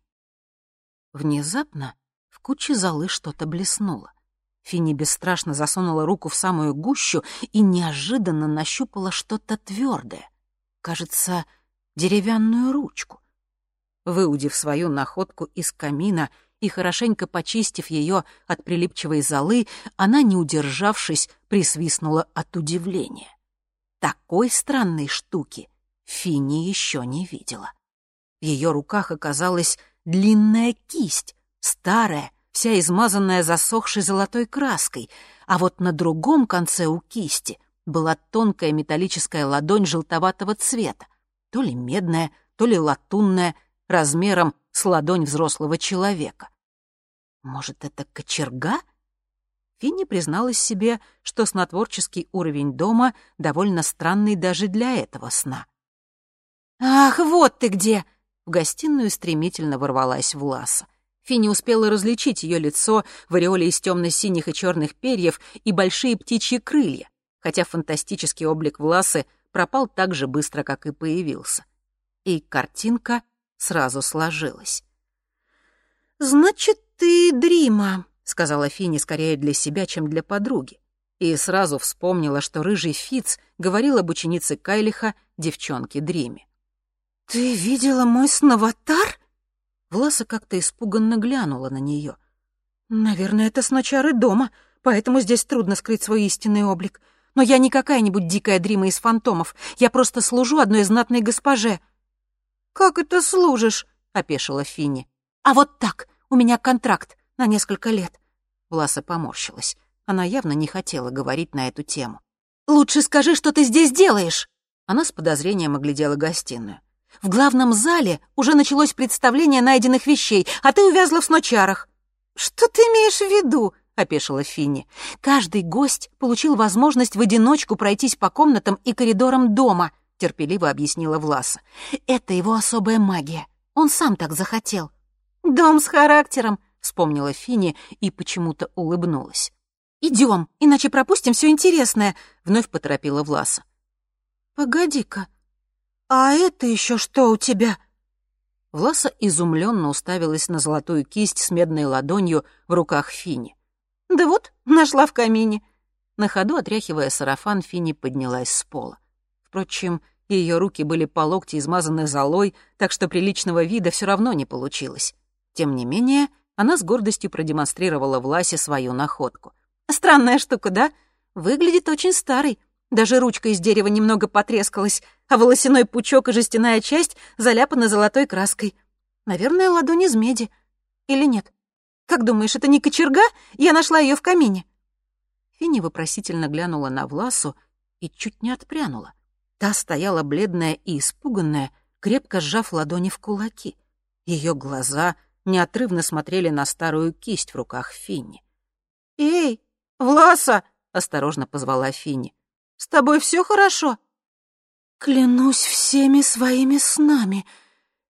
Внезапно в куче золы что-то блеснуло. Финни бесстрашно засунула руку в самую гущу и неожиданно нащупала что-то твердое. Кажется, деревянную ручку. Выудив свою находку из камина и хорошенько почистив ее от прилипчивой золы, она, не удержавшись, присвистнула от удивления. Такой странной штуки Финни еще не видела. В ее руках оказалась длинная кисть, старая, вся измазанная засохшей золотой краской, а вот на другом конце у кисти была тонкая металлическая ладонь желтоватого цвета, то ли медная, то ли латунная, размером с ладонь взрослого человека. Может, это кочерга? Финни призналась себе, что снотворческий уровень дома довольно странный даже для этого сна. «Ах, вот ты где!» В гостиную стремительно ворвалась Власа. Финни успела различить ее лицо в ореоле из темно-синих и черных перьев и большие птичьи крылья, хотя фантастический облик Власы пропал так же быстро, как и появился. И картинка сразу сложилась. «Значит, ты Дрима», — сказала Финни скорее для себя, чем для подруги. И сразу вспомнила, что рыжий Фиц говорил об ученице Кайлиха, девчонке Дриме. «Ты видела мой сноватар?» Власа как-то испуганно глянула на нее. «Наверное, это сночары дома, поэтому здесь трудно скрыть свой истинный облик. Но я не какая-нибудь дикая дрима из фантомов. Я просто служу одной знатной госпоже». «Как это служишь?» — опешила Финни. «А вот так. У меня контракт на несколько лет». Власа поморщилась. Она явно не хотела говорить на эту тему. «Лучше скажи, что ты здесь делаешь!» Она с подозрением оглядела гостиную. В главном зале уже началось представление найденных вещей, а ты увязла в сночарах». «Что ты имеешь в виду?» — опешила Финни. «Каждый гость получил возможность в одиночку пройтись по комнатам и коридорам дома», — терпеливо объяснила Власа. «Это его особая магия. Он сам так захотел». «Дом с характером», — вспомнила Финни и почему-то улыбнулась. «Идем, иначе пропустим все интересное», — вновь поторопила Власа. «Погоди-ка», «А это еще что у тебя?» Власа изумленно уставилась на золотую кисть с медной ладонью в руках Фини. «Да вот, нашла в камине». На ходу, отряхивая сарафан, Фини поднялась с пола. Впрочем, ее руки были по локти измазаны золой, так что приличного вида все равно не получилось. Тем не менее, она с гордостью продемонстрировала Власе свою находку. «Странная штука, да? Выглядит очень старой. Даже ручка из дерева немного потрескалась, а волосяной пучок и жестяная часть заляпаны золотой краской. Наверное, ладонь из меди. Или нет? Как думаешь, это не кочерга? Я нашла ее в камине. Финни вопросительно глянула на Власу и чуть не отпрянула. Та стояла бледная и испуганная, крепко сжав ладони в кулаки. Ее глаза неотрывно смотрели на старую кисть в руках Финни. «Эй, Власа!» — осторожно позвала Финни. С тобой все хорошо?» «Клянусь всеми своими снами,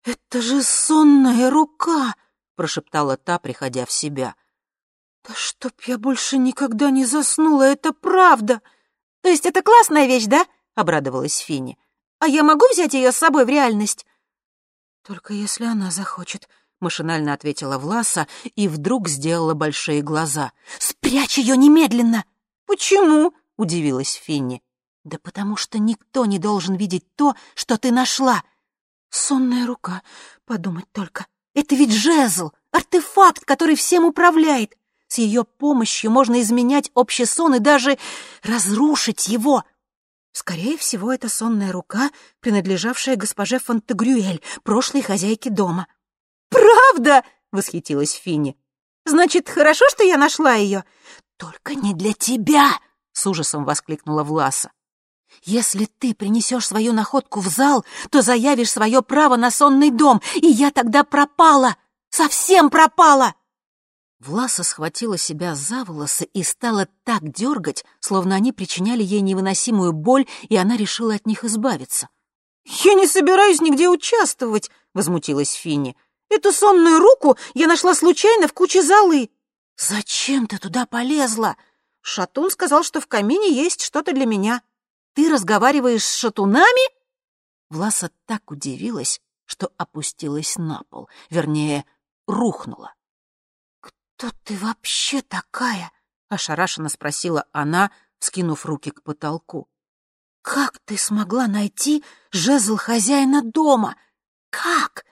это же сонная рука!» — прошептала та, приходя в себя. Да чтоб я больше никогда не заснула, это правда. То есть это классная вещь, да? Обрадовалась Финни. А я могу взять ее с собой в реальность? Только если она захочет, машинально ответила Власа и вдруг сделала большие глаза. Спрячь ее немедленно! Почему? Удивилась Финни. Да потому что никто не должен видеть то, что ты нашла. Сонная рука, подумать только. Это ведь жезл, артефакт, который всем управляет. С ее помощью можно изменять общий сон и даже разрушить его. Скорее всего, это сонная рука, принадлежавшая госпоже Фонтегрюэль, прошлой хозяйке дома. «Правда?» — восхитилась Финни. «Значит, хорошо, что я нашла ее?» «Только не для тебя!» — с ужасом воскликнула Власа. «Если ты принесешь свою находку в зал, то заявишь свое право на сонный дом, и я тогда пропала! Совсем пропала!» Власа схватила себя за волосы и стала так дергать, словно они причиняли ей невыносимую боль, и она решила от них избавиться. «Я не собираюсь нигде участвовать», — возмутилась Финни. «Эту сонную руку я нашла случайно в куче золы». «Зачем ты туда полезла?» Шатун сказал, что в камине есть что-то для меня. Ты разговариваешь с шатунами?» Власа так удивилась, что опустилась на пол, вернее, рухнула. «Кто ты вообще такая?» — ошарашенно спросила она, вскинув руки к потолку. «Как ты смогла найти жезл хозяина дома? Как?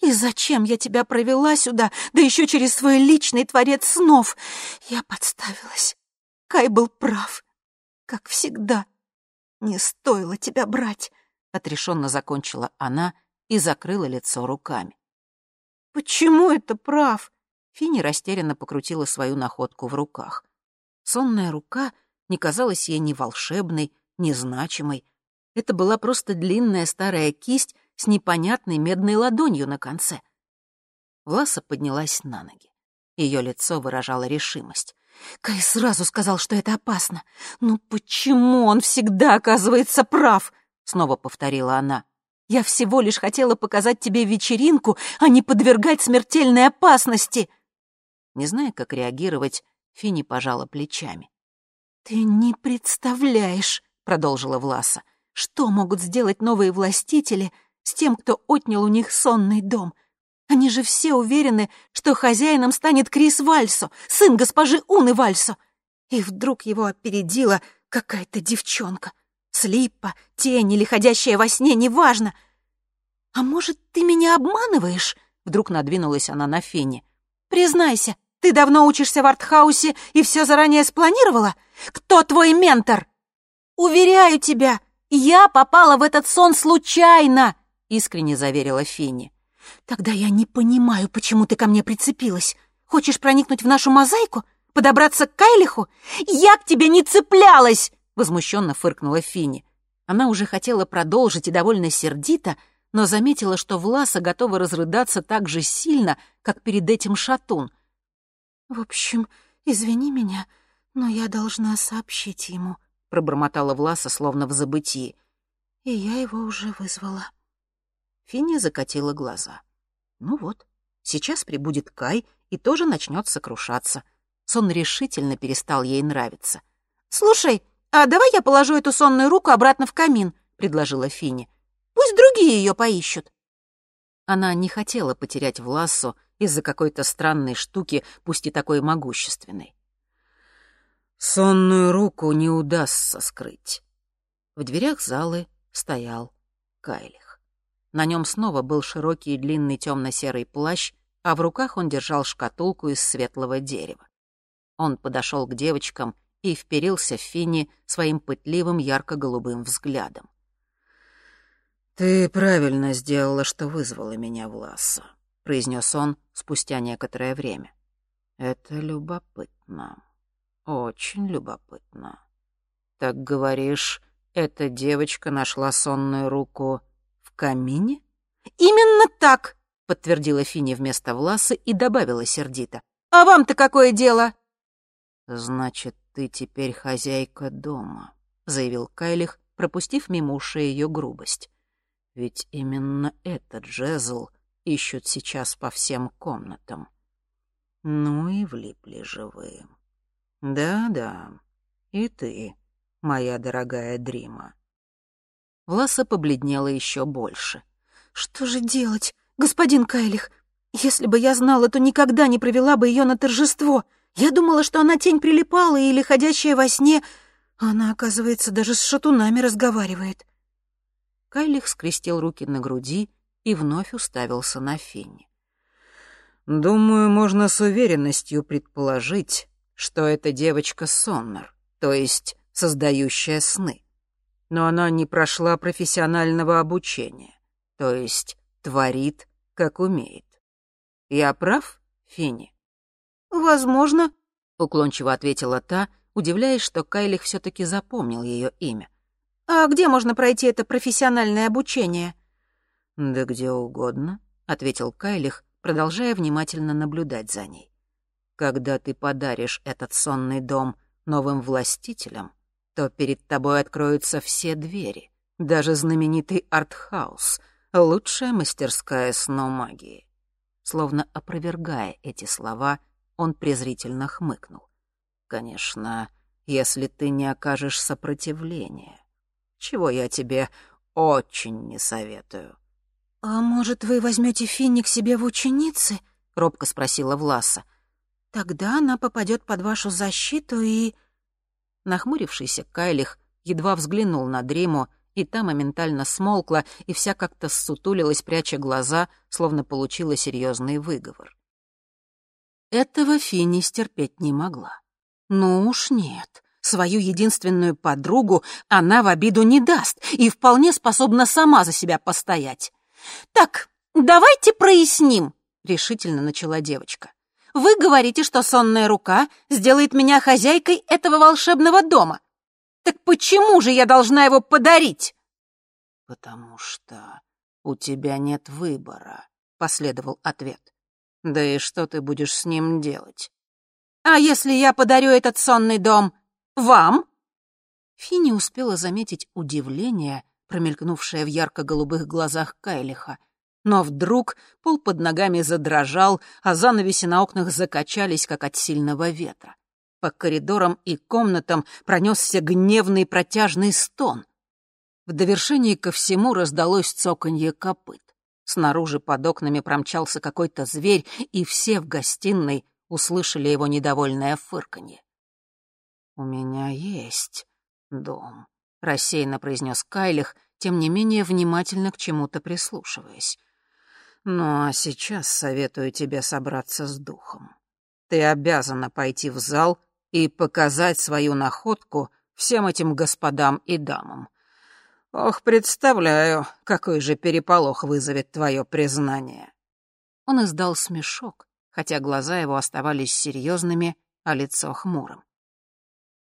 И зачем я тебя провела сюда, да еще через свой личный творец снов? Я подставилась. Кай был прав, как всегда. Не стоило тебя брать», — отрешенно закончила она и закрыла лицо руками. «Почему это прав?» Финни растерянно покрутила свою находку в руках. Сонная рука не казалась ей ни волшебной, ни значимой. Это была просто длинная старая кисть с непонятной медной ладонью на конце. Власа поднялась на ноги. Ее лицо выражало решимость. Кай сразу сказал, что это опасно. «Ну почему он всегда оказывается прав?» — снова повторила она. «Я всего лишь хотела показать тебе вечеринку, а не подвергать смертельной опасности!» Не зная, как реагировать, Фини пожала плечами. «Ты не представляешь», — продолжила Власа, «что могут сделать новые властители с тем, кто отнял у них сонный дом. Они же все уверены, что хозяином станет Крис Вальсо, сын госпожи Уны Вальсо. И вдруг его опередила какая-то девчонка. Слиппа, тень или ходящая во сне, неважно. «А может, ты меня обманываешь?» Вдруг надвинулась она на Фенни. «Признайся, ты давно учишься в артхаусе и все заранее спланировала? Кто твой ментор?» «Уверяю тебя, я попала в этот сон случайно!» Искренне заверила Фенни. «Тогда я не понимаю, почему ты ко мне прицепилась. Хочешь проникнуть в нашу мозаику? Подобраться к Кайлиху? Я к тебе не цеплялась!» Возмущенно фыркнула Финни. Она уже хотела продолжить и довольно сердито, но заметила, что Власа готова разрыдаться так же сильно, как перед этим шатун. «В общем, извини меня, но я должна сообщить ему», — пробормотала Власа, словно в забытии. «И я его уже вызвала». Финни закатила глаза. Ну вот, сейчас прибудет Кай и тоже начнет сокрушаться. Сон решительно перестал ей нравиться. «Слушай, а давай я положу эту сонную руку обратно в камин», — предложила Финни. «Пусть другие ее поищут». Она не хотела потерять Влассу из-за какой-то странной штуки, пусть и такой могущественной. «Сонную руку не удастся скрыть». В дверях залы стоял Кайлих. На нем снова был широкий и длинный темно-серый плащ, а в руках он держал шкатулку из светлого дерева. Он подошел к девочкам и вперился в Финни своим пытливым ярко-голубым взглядом. «Ты правильно сделала, что вызвала меня, Власа», — произнес он спустя некоторое время. «Это любопытно, очень любопытно. Так говоришь, эта девочка нашла сонную руку камине?» «Именно так!» — подтвердила Фини вместо Власы и добавила сердито. «А вам-то какое дело?» «Значит, ты теперь хозяйка дома», — заявил Кайлих, пропустив мимо ушей ее грубость. «Ведь именно этот жезл ищут сейчас по всем комнатам». Ну и влипли же вы. Да-да, и ты, моя дорогая Дрима. Власа побледнела еще больше. «Что же делать, господин Кайлих? Если бы я знала, то никогда не провела бы ее на торжество. Я думала, что она тень прилипала или ходящая во сне. Она, оказывается, даже с шатунами разговаривает». Кайлих скрестил руки на груди и вновь уставился на Финни. «Думаю, можно с уверенностью предположить, что эта девочка Соннер, то есть создающая сны. Но она не прошла профессионального обучения, то есть творит, как умеет. Я прав, Финни?» «Возможно», — уклончиво ответила та, удивляясь, что Кайлих все таки запомнил ее имя. «А где можно пройти это профессиональное обучение?» «Да где угодно», — ответил Кайлих, продолжая внимательно наблюдать за ней. «Когда ты подаришь этот сонный дом новым властителям, то перед тобой откроются все двери, даже знаменитый артхаус, лучшая мастерская сно магии». Словно опровергая эти слова, он презрительно хмыкнул. «Конечно, если ты не окажешь сопротивления, чего я тебе очень не советую». «А может, вы возьмете Финни к себе в ученицы?» — робко спросила Власа. «Тогда она попадет под вашу защиту и...» Нахмурившийся Кайлих едва взглянул на Дриму, и та моментально смолкла и вся как-то ссутулилась, пряча глаза, словно получила серьезный выговор. Этого Финни стерпеть не могла. Ну уж нет. Свою единственную подругу она в обиду не даст и вполне способна сама за себя постоять. «Так, давайте проясним», — решительно начала девочка. «Вы говорите, что сонная рука сделает меня хозяйкой этого волшебного дома. Так почему же я должна его подарить?» «Потому что у тебя нет выбора», — последовал ответ. «Да и что ты будешь с ним делать?» «А если я подарю этот сонный дом вам?» Финни успела заметить удивление, промелькнувшее в ярко-голубых глазах Кайлиха. Но вдруг пол под ногами задрожал, а занавеси на окнах закачались, как от сильного ветра. По коридорам и комнатам пронесся гневный протяжный стон. В довершении ко всему раздалось цоканье копыт. Снаружи под окнами промчался какой-то зверь, и все в гостиной услышали его недовольное фырканье. «У меня есть дом», — рассеянно произнес Кайлих, тем не менее внимательно к чему-то прислушиваясь. «Ну а сейчас советую тебе собраться с духом. Ты обязана пойти в зал и показать свою находку всем этим господам и дамам. Ох, представляю, какой же переполох вызовет твое признание». Он издал смешок, хотя глаза его оставались серьезными, а лицо хмурым.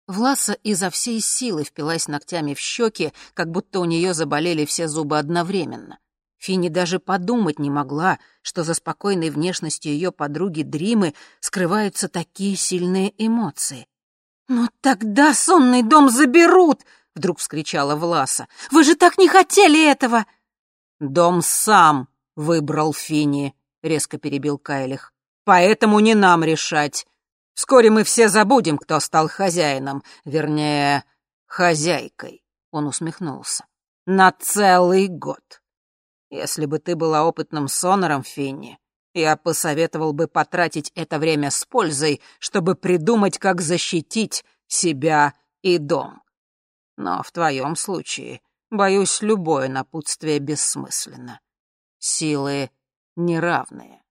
Власа изо всей силы впилась ногтями в щеки, как будто у нее заболели все зубы одновременно. Финни даже подумать не могла, что за спокойной внешностью ее подруги Дримы скрываются такие сильные эмоции. «Но тогда сонный дом заберут!» — вдруг вскричала Власа. «Вы же так не хотели этого!» «Дом сам выбрал Финни», — резко перебил Кайлих. «Поэтому не нам решать. Вскоре мы все забудем, кто стал хозяином, вернее, хозяйкой. Он усмехнулся. На целый год. Если бы ты была опытным сонором, Финни, я посоветовал бы потратить это время с пользой, чтобы придумать, как защитить себя и дом. Но в твоем случае, боюсь, любое напутствие бессмысленно. Силы неравные.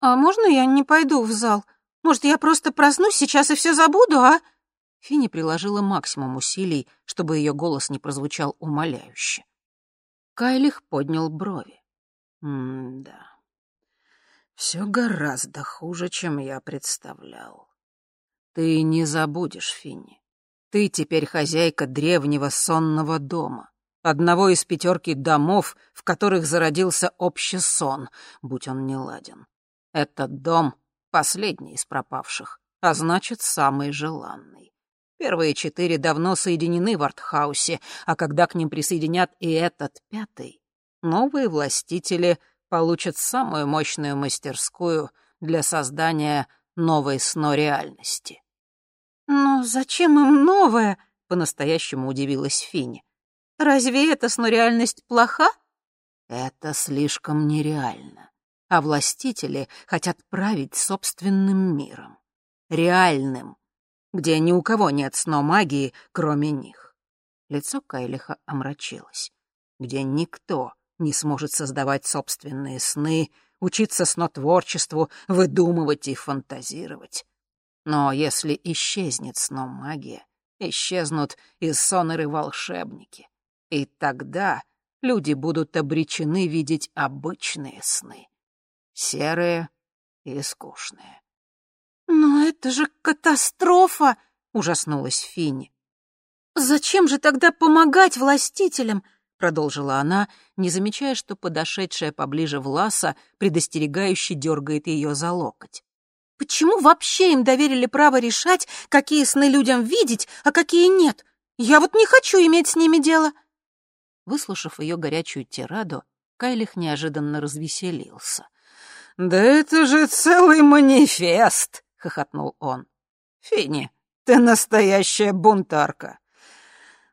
«А можно я не пойду в зал?» Может, я просто проснусь сейчас и все забуду, а?» Финни приложила максимум усилий, чтобы ее голос не прозвучал умоляюще. Кайлих поднял брови. «М-да. Все гораздо хуже, чем я представлял. Ты не забудешь, Финни. Ты теперь хозяйка древнего сонного дома, одного из пятерки домов, в которых зародился общий сон, будь он неладен. Этот дом Последний из пропавших, а значит, самый желанный. Первые четыре давно соединены в артхаусе, а когда к ним присоединят и этот пятый, новые властители получат самую мощную мастерскую для создания новой сно-реальности. «Но зачем им новое?» — по-настоящему удивилась Финни. «Разве эта сно-реальность плоха?» «Это слишком нереально. А властители хотят править собственным миром. Реальным, где ни у кого нет сно-магии, кроме них». Лицо Кайлиха омрачилось. «Где никто не сможет создавать собственные сны, учиться снотворчеству, выдумывать и фантазировать. Но если исчезнет сном магия, исчезнут и сонеры-волшебники. И тогда люди будут обречены видеть обычные сны. Серые и скучные. «Но это же катастрофа!» — ужаснулась Финни. «Зачем же тогда помогать властителям?» продолжила она, не замечая, что подошедшая поближе Власа предостерегающе дергает ее за локоть. «Почему вообще им доверили право решать, какие сны людям видеть, а какие нет? Я вот не хочу иметь с ними дело!» Выслушав ее горячую тираду, Кайлих неожиданно развеселился. «Да это же целый манифест!» — хохотнул он. «Фини, ты настоящая бунтарка!»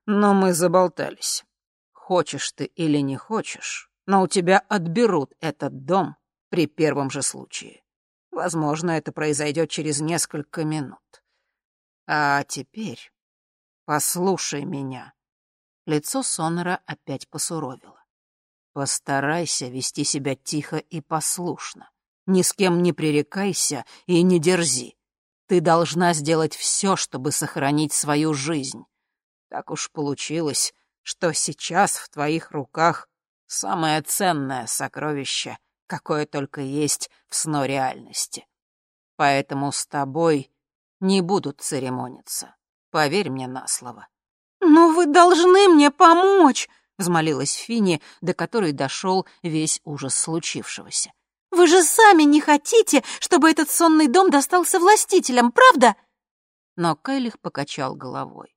Но мы заболтались. Хочешь ты или не хочешь, но у тебя отберут этот дом при первом же случае. Возможно, это произойдет через несколько минут. А теперь послушай меня. Лицо Сонора опять посуровило. Постарайся вести себя тихо и послушно. Ни с кем не пререкайся и не дерзи. Ты должна сделать все, чтобы сохранить свою жизнь. Так уж получилось, что сейчас в твоих руках самое ценное сокровище, какое только есть в сно реальности. Поэтому с тобой не будут церемониться. Поверь мне на слово. «Но вы должны мне помочь!» — взмолилась Фини, до которой дошел весь ужас случившегося. «Вы же сами не хотите, чтобы этот сонный дом достался властителям, правда?» Но Кайлих покачал головой.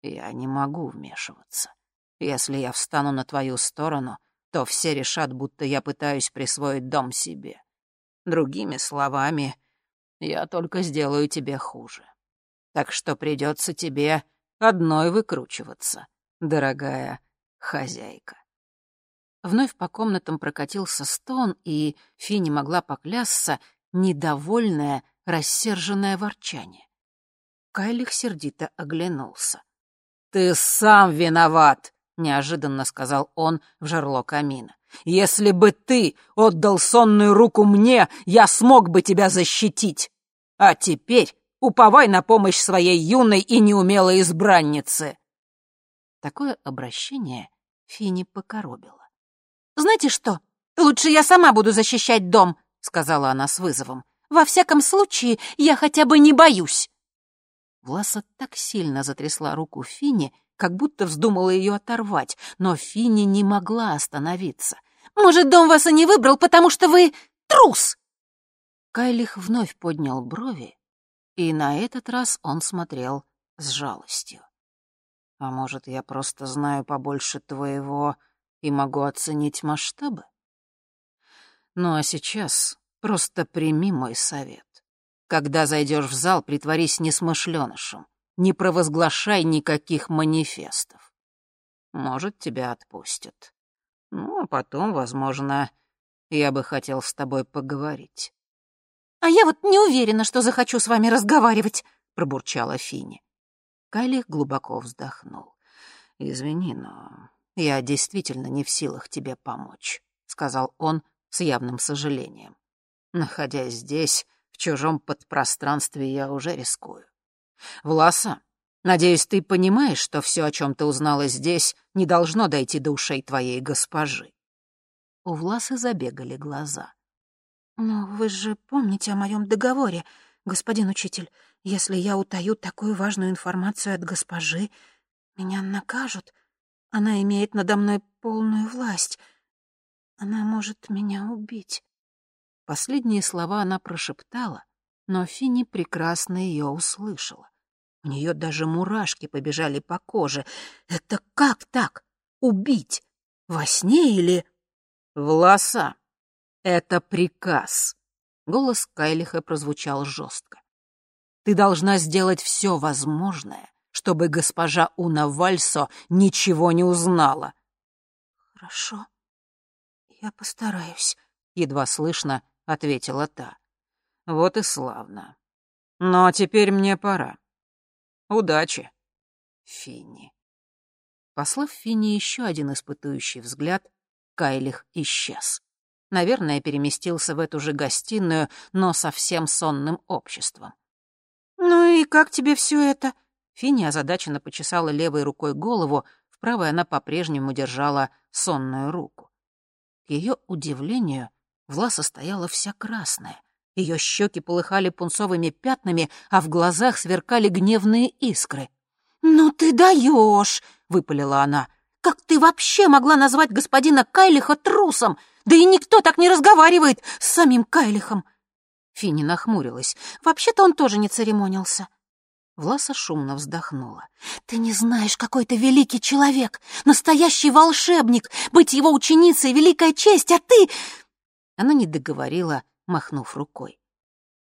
Я не могу вмешиваться. Если я встану на твою сторону, то все решат, будто я пытаюсь присвоить дом себе. Другими словами, я только сделаю тебе хуже. Так что придется тебе одной выкручиваться, дорогая хозяйка. Вновь по комнатам прокатился стон, и Фи могла поклясться недовольное, рассерженное ворчание. Кайлих сердито оглянулся. «Ты сам виноват!» — неожиданно сказал он в жерло камина. «Если бы ты отдал сонную руку мне, я смог бы тебя защитить. А теперь уповай на помощь своей юной и неумелой избраннице». Такое обращение Фини покоробило. «Знаете что? Лучше я сама буду защищать дом», — сказала она с вызовом. «Во всяком случае, я хотя бы не боюсь». Власа так сильно затрясла руку Фини, как будто вздумала ее оторвать, но Фини не могла остановиться. «Может, дом вас и не выбрал, потому что вы трус!» Кайлих вновь поднял брови, и на этот раз он смотрел с жалостью. «А может, я просто знаю побольше твоего и могу оценить масштабы? Ну а сейчас просто прими мой совет. Когда зайдешь в зал, притворись несмышленышем. Не провозглашай никаких манифестов. Может, тебя отпустят. Ну, а потом, возможно, я бы хотел с тобой поговорить. «А я вот не уверена, что захочу с вами разговаривать», — пробурчала Фини. Кайлих глубоко вздохнул. «Извини, но я действительно не в силах тебе помочь», — сказал он с явным сожалением. «Находясь здесь, в чужом подпространстве я уже рискую. Власа, надеюсь, ты понимаешь, что все, о чем ты узнала здесь, не должно дойти до ушей твоей госпожи. У Власы забегали глаза. «Но вы же помните о моем договоре, господин учитель. Если я утаю такую важную информацию от госпожи, меня накажут. Она имеет надо мной полную власть. Она может меня убить». Последние слова она прошептала, но Финни прекрасно ее услышала. У нее даже мурашки побежали по коже. Это как так? Убить? Во сне или... Власа. Это приказ. Голос Кайлиха прозвучал жестко. «Ты должна сделать все возможное, чтобы госпожа Уна Вальсо ничего не узнала». «Хорошо, я постараюсь», — едва слышно ответила та. «Вот и славно. Но теперь мне пора. Удачи, Финни». Послав Финни еще один испытующий взгляд, Кайлих исчез. Наверное, переместился в эту же гостиную, но совсем сонным обществом. «Ну и как тебе все это?» Финни озадаченно почесала левой рукой голову, в правой она по-прежнему держала сонную руку. К ее удивлению, Власа стояла вся красная. Ее щеки полыхали пунцовыми пятнами, а в глазах сверкали гневные искры. «Ну ты даешь!» — выпалила она. «Как ты вообще могла назвать господина Кайлиха трусом? Да и никто так не разговаривает с самим Кайлихом!» Финни нахмурилась. «Вообще-то он тоже не церемонился». Власа шумно вздохнула. «Ты не знаешь, какой ты великий человек, настоящий волшебник, быть его ученицей — великая честь, а ты...» Она не договорила, махнув рукой.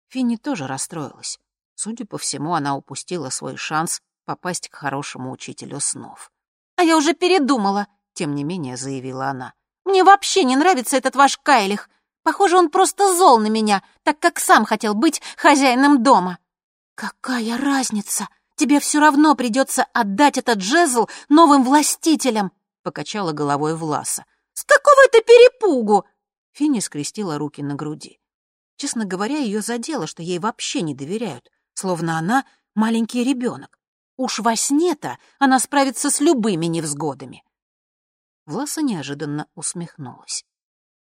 Финни тоже расстроилась. Судя по всему, она упустила свой шанс попасть к хорошему учителю снов. «А я уже передумала», — тем не менее заявила она. Мне вообще не нравится этот ваш Кайлих. Похоже, он просто зол на меня, так как сам хотел быть хозяином дома. Какая разница? Тебе все равно придется отдать этот жезл новым властителям, покачала головой Власа. С какого это перепугу? Финни скрестила руки на груди. Честно говоря, ее задело, что ей вообще не доверяют, словно она маленький ребенок. Уж во сне-то она справится с любыми невзгодами. Власа неожиданно усмехнулась.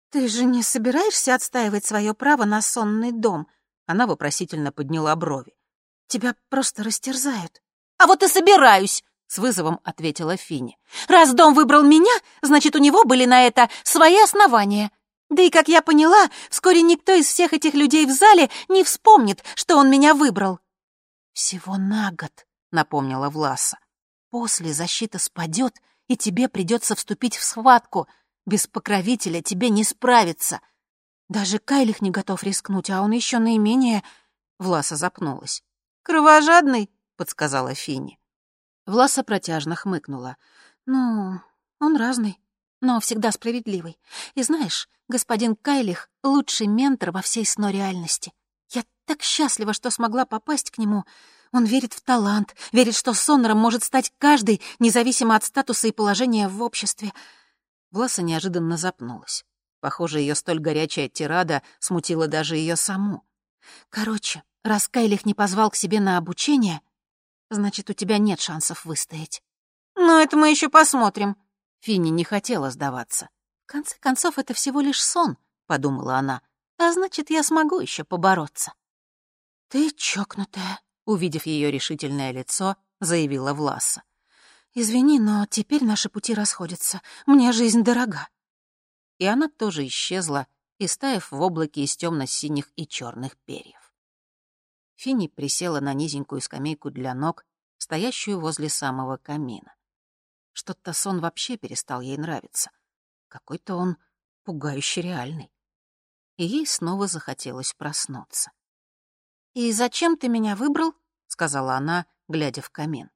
«Ты же не собираешься отстаивать свое право на сонный дом?» Она вопросительно подняла брови. «Тебя просто растерзают». «А вот и собираюсь!» — с вызовом ответила Фини. «Раз дом выбрал меня, значит, у него были на это свои основания. Да и, как я поняла, вскоре никто из всех этих людей в зале не вспомнит, что он меня выбрал». «Всего на год», — напомнила Власа. «После защита спадет, и тебе придется вступить в схватку. Без покровителя тебе не справиться. Даже Кайлих не готов рискнуть, а он еще наименее...» Власа запнулась. «Кровожадный?» — подсказала Финни. Власа протяжно хмыкнула. «Ну, он разный, но всегда справедливый. И знаешь, господин Кайлих — лучший ментор во всей сно реальности. Я так счастлива, что смогла попасть к нему. Он верит в талант, верит, что сонором может стать каждый, независимо от статуса и положения в обществе. Власа неожиданно запнулась. Похоже, ее столь горячая тирада смутила даже ее саму. Короче, раз Кайлих не позвал к себе на обучение, значит, у тебя нет шансов выстоять. Но это мы еще посмотрим. Финни не хотела сдаваться. В конце концов, это всего лишь сон, подумала она. А значит, я смогу еще побороться. Ты чокнутая, увидев ее решительное лицо, заявила Власа. «Извини, но теперь наши пути расходятся. Мне жизнь дорога». И она тоже исчезла, истаив в облаке из темно-синих и черных перьев. Финни присела на низенькую скамейку для ног, стоящую возле самого камина. Что-то сон вообще перестал ей нравиться. Какой-то он пугающе реальный. И ей снова захотелось проснуться. «И зачем ты меня выбрал?» — сказала она, глядя в камин.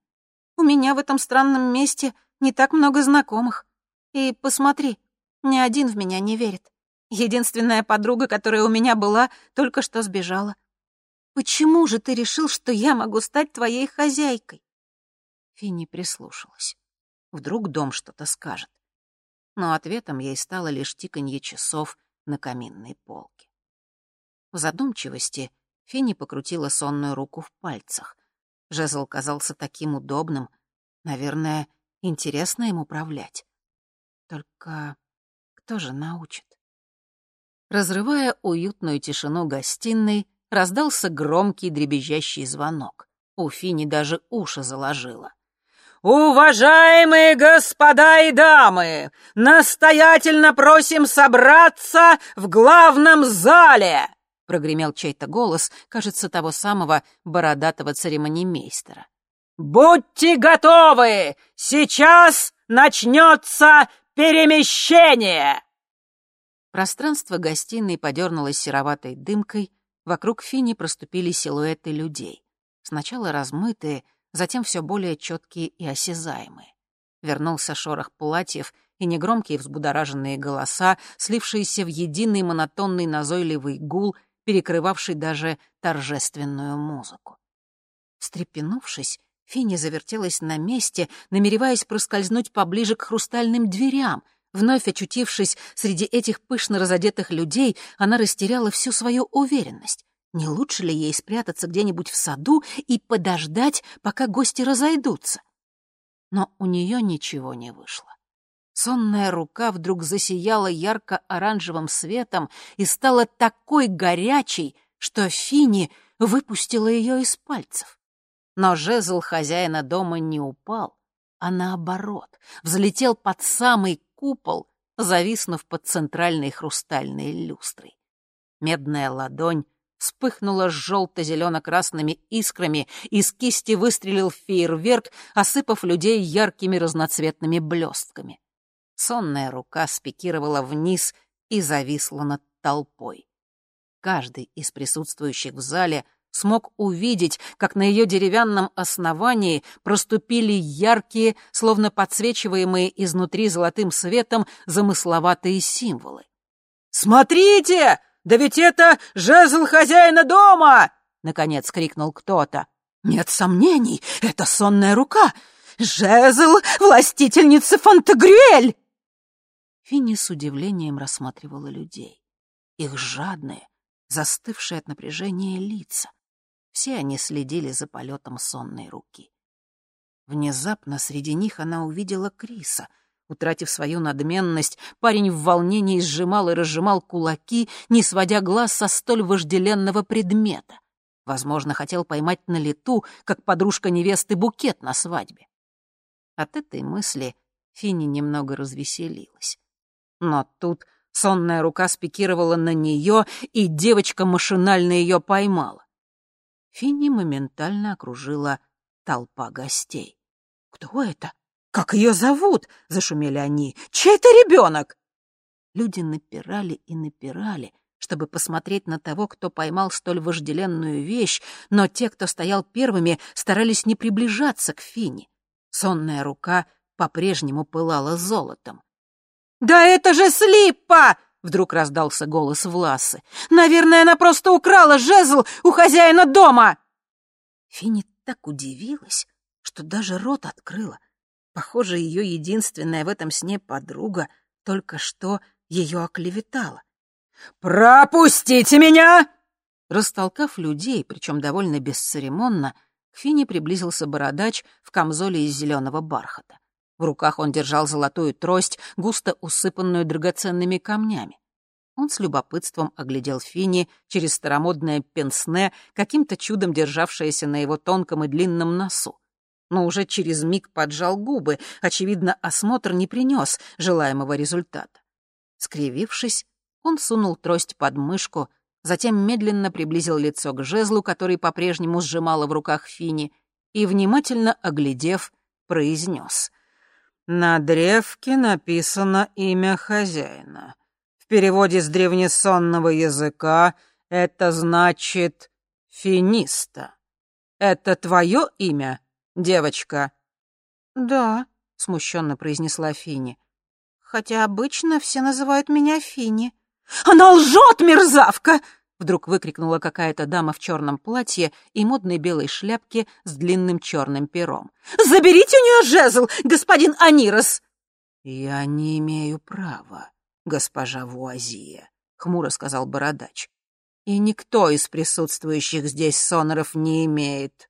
«У меня в этом странном месте не так много знакомых. И посмотри, ни один в меня не верит. Единственная подруга, которая у меня была, только что сбежала. Почему же ты решил, что я могу стать твоей хозяйкой?» Финни прислушалась. Вдруг дом что-то скажет. Но ответом ей стало лишь тиканье часов на каминной полке. В задумчивости Финни покрутила сонную руку в пальцах. Жезл казался таким удобным. Наверное, интересно им управлять. Только кто же научит? Разрывая уютную тишину гостиной, раздался громкий дребезжащий звонок. У Фини даже уши заложило. «Уважаемые господа и дамы, настоятельно просим собраться в главном зале!» прогремел чей-то голос, кажется, того самого бородатого церемонимейстера. «Будьте готовы! Сейчас начнется перемещение!» Пространство гостиной подернулось сероватой дымкой, вокруг Фини проступили силуэты людей. Сначала размытые, затем все более четкие и осязаемые. Вернулся шорох платьев и негромкие взбудораженные голоса, слившиеся в единый монотонный назойливый гул, перекрывавший даже торжественную музыку. Встрепенувшись, Финни завертелась на месте, намереваясь проскользнуть поближе к хрустальным дверям. Вновь очутившись среди этих пышно разодетых людей, она растеряла всю свою уверенность. Не лучше ли ей спрятаться где-нибудь в саду и подождать, пока гости разойдутся? Но у нее ничего не вышло. Сонная рука вдруг засияла ярко-оранжевым светом и стала такой горячей, что Фини выпустила ее из пальцев. Но жезл хозяина дома не упал, а наоборот, взлетел под самый купол, зависнув под центральной хрустальной люстрой. Медная ладонь вспыхнула с желто-зелено-красными искрами, из кисти выстрелил фейерверк, осыпав людей яркими разноцветными блестками. Сонная рука спикировала вниз и зависла над толпой. Каждый из присутствующих в зале — смог увидеть, как на ее деревянном основании проступили яркие, словно подсвечиваемые изнутри золотым светом, замысловатые символы. «Смотрите! Да ведь это жезл хозяина дома!» — наконец крикнул кто-то. «Нет сомнений, это сонная рука! Жезл властительницы Фонтагрюэль!» Финни с удивлением рассматривала людей. Их жадные, застывшие от напряжения лица. Все они следили за полетом сонной руки. Внезапно среди них она увидела Криса. Утратив свою надменность, парень в волнении сжимал и разжимал кулаки, не сводя глаз со столь вожделенного предмета. Возможно, хотел поймать на лету, как подружка невесты, букет на свадьбе. От этой мысли Финни немного развеселилась. Но тут сонная рука спикировала на нее, и девочка машинально ее поймала. Финни моментально окружила толпа гостей. «Кто это? Как ее зовут?» — зашумели они. «Чей это ребенок?» Люди напирали и напирали, чтобы посмотреть на того, кто поймал столь вожделенную вещь, но те, кто стоял первыми, старались не приближаться к Фине. Сонная рука по-прежнему пылала золотом. «Да это же Слиппа!» Вдруг раздался голос Власы. «Наверное, она просто украла жезл у хозяина дома!» Финни так удивилась, что даже рот открыла. Похоже, ее единственная в этом сне подруга только что ее оклеветала. «Пропустите меня!» Растолкав людей, причем довольно бесцеремонно, к Фине приблизился бородач в камзоле из зеленого бархата. В руках он держал золотую трость, густо усыпанную драгоценными камнями. Он с любопытством оглядел Фини через старомодное пенсне, каким-то чудом державшееся на его тонком и длинном носу. Но уже через миг поджал губы, очевидно, осмотр не принес желаемого результата. Скривившись, он сунул трость под мышку, затем медленно приблизил лицо к жезлу, который по-прежнему сжимала в руках Фини, и, внимательно оглядев, произнес — на древке написано имя хозяина. В переводе с древнесонного языка это значит «финиста». Это твое имя, девочка? Да, смущенно произнесла Фини. Хотя обычно все называют меня Фини. Она лжет, мерзавка! Вдруг выкрикнула какая-то дама в черном платье и модной белой шляпке с длинным черным пером. «Заберите у нее жезл, господин Анирос!» «Я не имею права, госпожа Вуазия», — хмуро сказал бородач. «И никто из присутствующих здесь соноров не имеет.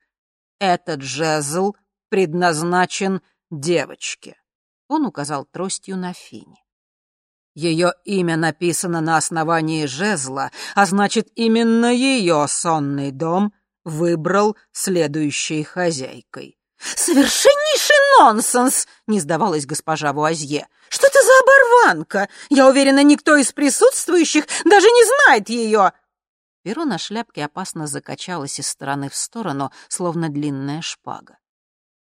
Этот жезл предназначен девочке». Он указал тростью на Фини. Ее имя написано на основании жезла, а значит, именно ее сонный дом выбрал следующей хозяйкой. «Совершеннейший нонсенс!» — не сдавалась госпожа Вуазье. «Что это за оборванка? Я уверена, никто из присутствующих даже не знает ее!» Перо на шляпке опасно закачалось из стороны в сторону, словно длинная шпага.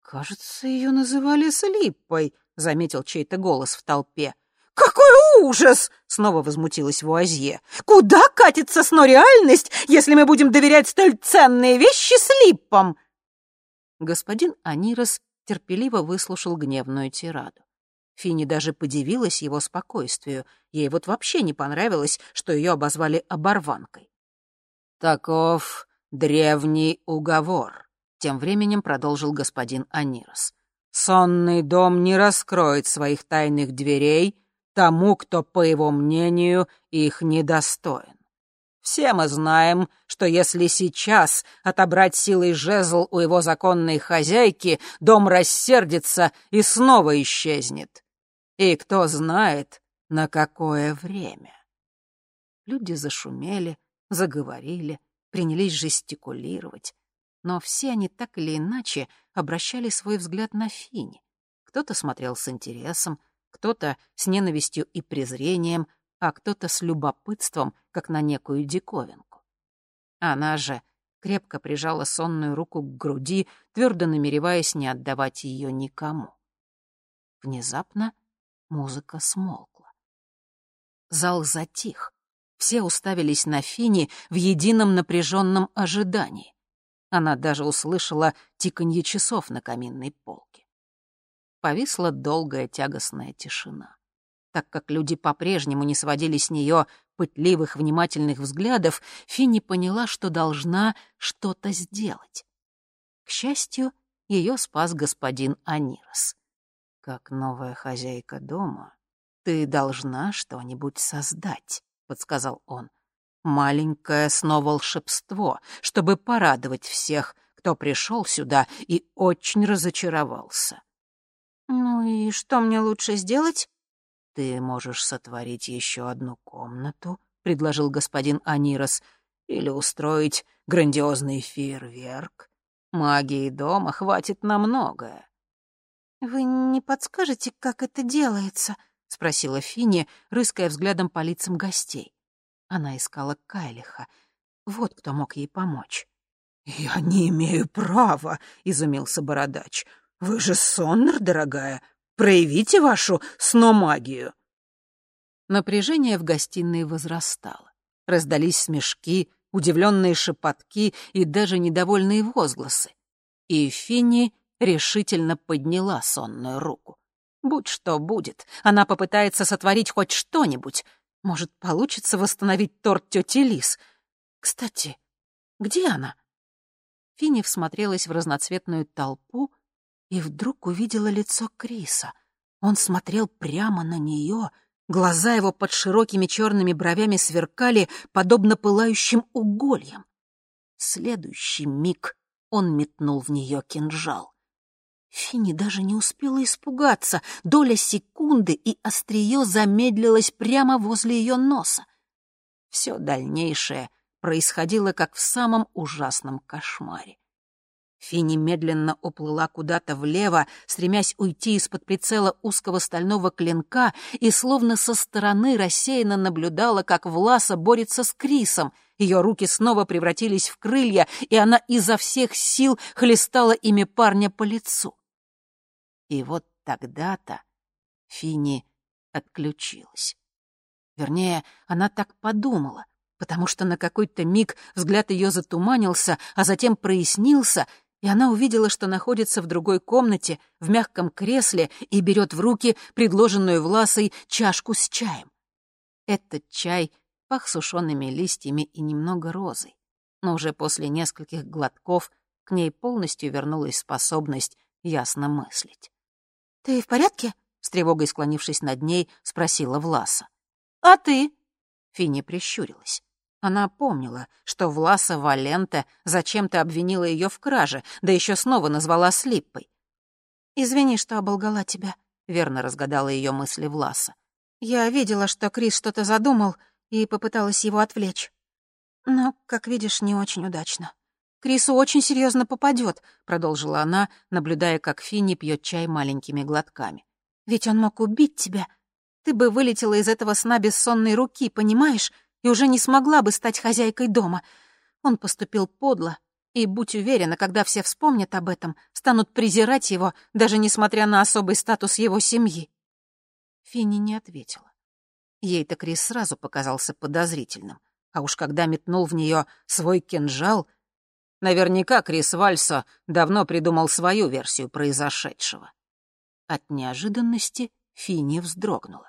«Кажется, ее называли Слиппой», — заметил чей-то голос в толпе. «Какой ужас!» — снова возмутилась Вуазье. «Куда катится сно-реальность, если мы будем доверять столь ценные вещи слиппам?» Господин Анирос терпеливо выслушал гневную тираду. Фини даже подивилась его спокойствию. Ей вот вообще не понравилось, что ее обозвали оборванкой. «Таков древний уговор», — тем временем продолжил господин Анирос. «Сонный дом не раскроет своих тайных дверей тому, кто, по его мнению, их недостоин. Все мы знаем, что если сейчас отобрать силой жезл у его законной хозяйки, дом рассердится и снова исчезнет. И кто знает, на какое время. Люди зашумели, заговорили, принялись жестикулировать. Но все они так или иначе обращали свой взгляд на Фини. Кто-то смотрел с интересом, кто-то с ненавистью и презрением, а кто-то с любопытством, как на некую диковинку. Она же крепко прижала сонную руку к груди, твердо намереваясь не отдавать ее никому. Внезапно Музыка смолкла. Зал затих. Все уставились на Фини в едином напряженном ожидании. Она даже услышала тиканье часов на каминной полке. Повисла долгая тягостная тишина. Так как люди по-прежнему не сводили с нее пытливых, внимательных взглядов, Финни поняла, что должна что-то сделать. К счастью, ее спас господин Анирос. Как новая хозяйка дома, ты должна что-нибудь создать, подсказал он. Маленькое сноволшебство, чтобы порадовать всех, кто пришел сюда и очень разочаровался. Ну и что мне лучше сделать? Ты можешь сотворить еще одну комнату, предложил господин Анирос, или устроить грандиозный фейерверк. Магии дома хватит на многое. «Вы не подскажете, как это делается?» — спросила Финни, рыская взглядом по лицам гостей. Она искала Кайлиха. Вот кто мог ей помочь. «Я не имею права», — изумился бородач. «Вы же Соннер, дорогая. Проявите вашу сномагию». Напряжение в гостиной возрастало. Раздались смешки, удивленные шепотки и даже недовольные возгласы. И Финни решительно подняла сонную руку. Будь что будет, она попытается сотворить хоть что-нибудь. Может, получится восстановить торт тети Лис. Кстати, где она? Финни всмотрелась в разноцветную толпу и вдруг увидела лицо Криса. Он смотрел прямо на нее, глаза его под широкими черными бровями сверкали, подобно пылающим угольям. следующий миг он метнул в нее кинжал. Финни даже не успела испугаться. Доля секунды, и острие замедлилось прямо возле ее носа. Все дальнейшее происходило как в самом ужасном кошмаре. Финни медленно уплыла куда-то влево, стремясь уйти из-под прицела узкого стального клинка, и словно со стороны рассеянно наблюдала, как Власа борется с Крисом. Ее руки снова превратились в крылья, и она изо всех сил хлестала ими парня по лицу. И вот тогда-то Фини отключилась. Вернее, она так подумала, потому что на какой-то миг взгляд ее затуманился, а затем прояснился, и она увидела, что находится в другой комнате, в мягком кресле, и берет в руки предложенную Власой чашку с чаем. Этот чай пах сушеными листьями и немного розой, но уже после нескольких глотков к ней полностью вернулась способность ясно мыслить. «Ты в порядке?» — с тревогой склонившись над ней, спросила Власа. «А ты?» — Финни прищурилась. Она помнила, что Власа Валента зачем-то обвинила ее в краже, да еще снова назвала Слиппой. «Извини, что оболгала тебя», — верно разгадала ее мысли Власа. «Я видела, что Крис что-то задумал, и попыталась его отвлечь. Но, как видишь, не очень удачно. Крису очень серьезно попадет, продолжила она, наблюдая, как Финни пьет чай маленькими глотками. Ведь он мог убить тебя. Ты бы вылетела из этого сна без сонной руки, понимаешь, и уже не смогла бы стать хозяйкой дома. Он поступил подло, и, будь уверена, когда все вспомнят об этом, станут презирать его, даже несмотря на особый статус его семьи. Финни не ответила. Ей-то Крис сразу показался подозрительным. А уж когда метнул в нее свой кинжал... Наверняка Крис Вальсо давно придумал свою версию произошедшего. От неожиданности Финни вздрогнула.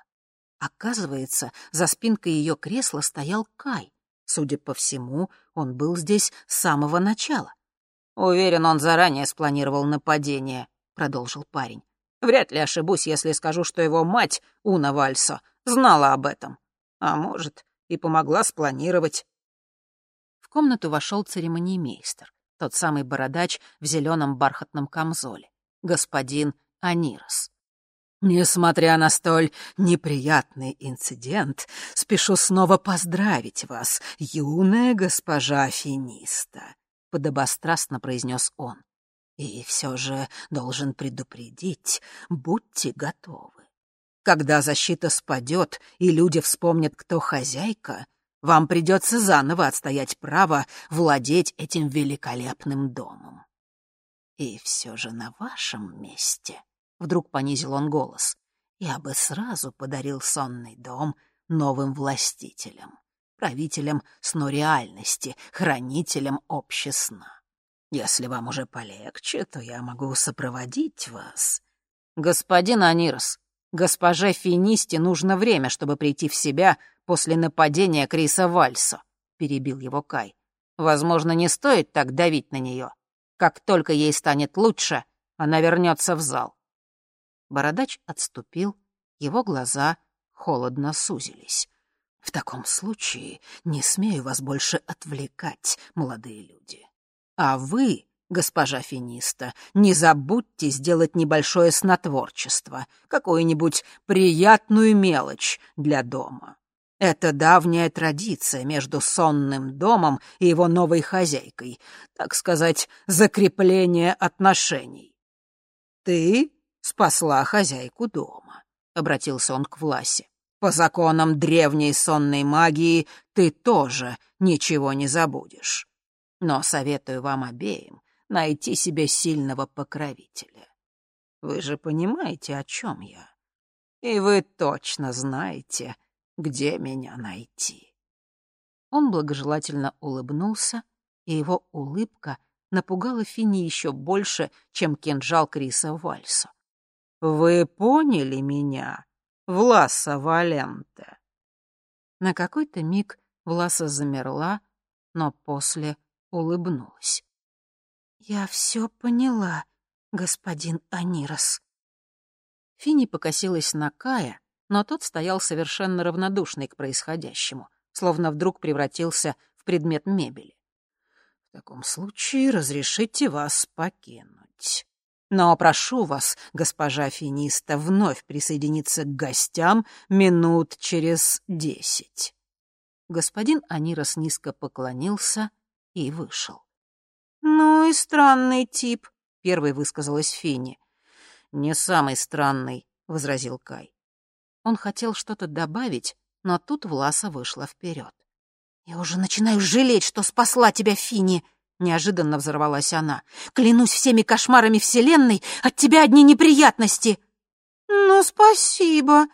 Оказывается, за спинкой ее кресла стоял Кай. Судя по всему, он был здесь с самого начала. «Уверен, он заранее спланировал нападение», — продолжил парень. «Вряд ли ошибусь, если скажу, что его мать, Уна Вальсо, знала об этом. А может, и помогла спланировать». В комнату вошел церемониймейстер, тот самый бородач в зеленом бархатном камзоле, господин Анирос. Несмотря на столь неприятный инцидент, спешу снова поздравить вас, юная госпожа Финиста, — подобострастно произнес он. И все же должен предупредить, будьте готовы. Когда защита спадет и люди вспомнят, кто хозяйка, вам придется заново отстоять право владеть этим великолепным домом. И все же на вашем месте Вдруг понизил он голос. «Я бы сразу подарил сонный дом новым властителям, правителям снореальности, хранителям общесна. Если вам уже полегче, то я могу сопроводить вас». «Господин Анирос, госпоже Финисте нужно время, чтобы прийти в себя после нападения Криса Вальсо», — перебил его Кай. «Возможно, не стоит так давить на нее. Как только ей станет лучше, она вернется в зал. Бородач отступил, его глаза холодно сузились. «В таком случае не смею вас больше отвлекать, молодые люди. А вы, госпожа Финиста, не забудьте сделать небольшое снотворчество, какую-нибудь приятную мелочь для дома. Это давняя традиция между сонным домом и его новой хозяйкой, так сказать, закрепление отношений. Ты спасла хозяйку дома», — обратился он к Власе. «По законам древней сонной магии ты тоже ничего не забудешь. Но советую вам обеим найти себе сильного покровителя. Вы же понимаете, о чем я. И вы точно знаете, где меня найти». Он благожелательно улыбнулся, и его улыбка напугала Фини еще больше, чем кинжал Криса Вальса. Вы поняли меня, Власа Валенте?» На какой-то миг Власа замерла, но после улыбнулась. «Я все поняла, господин Анирос». Фини покосилась на Кая, но тот стоял совершенно равнодушный к происходящему, словно вдруг превратился в предмет мебели. «В таком случае разрешите вас покинуть». Но прошу вас, госпожа Финиста, вновь присоединиться к гостям минут через десять». Господин Анирос низко поклонился и вышел. «Ну и странный тип», — первой высказалась Фини. «Не самый странный», — возразил Кай. Он хотел что-то добавить, но тут Власа вышла вперед. «Я уже начинаю жалеть, что спасла тебя, Фини», Неожиданно взорвалась она. «Клянусь всеми кошмарами Вселенной, от тебя одни неприятности!» «Ну, спасибо!»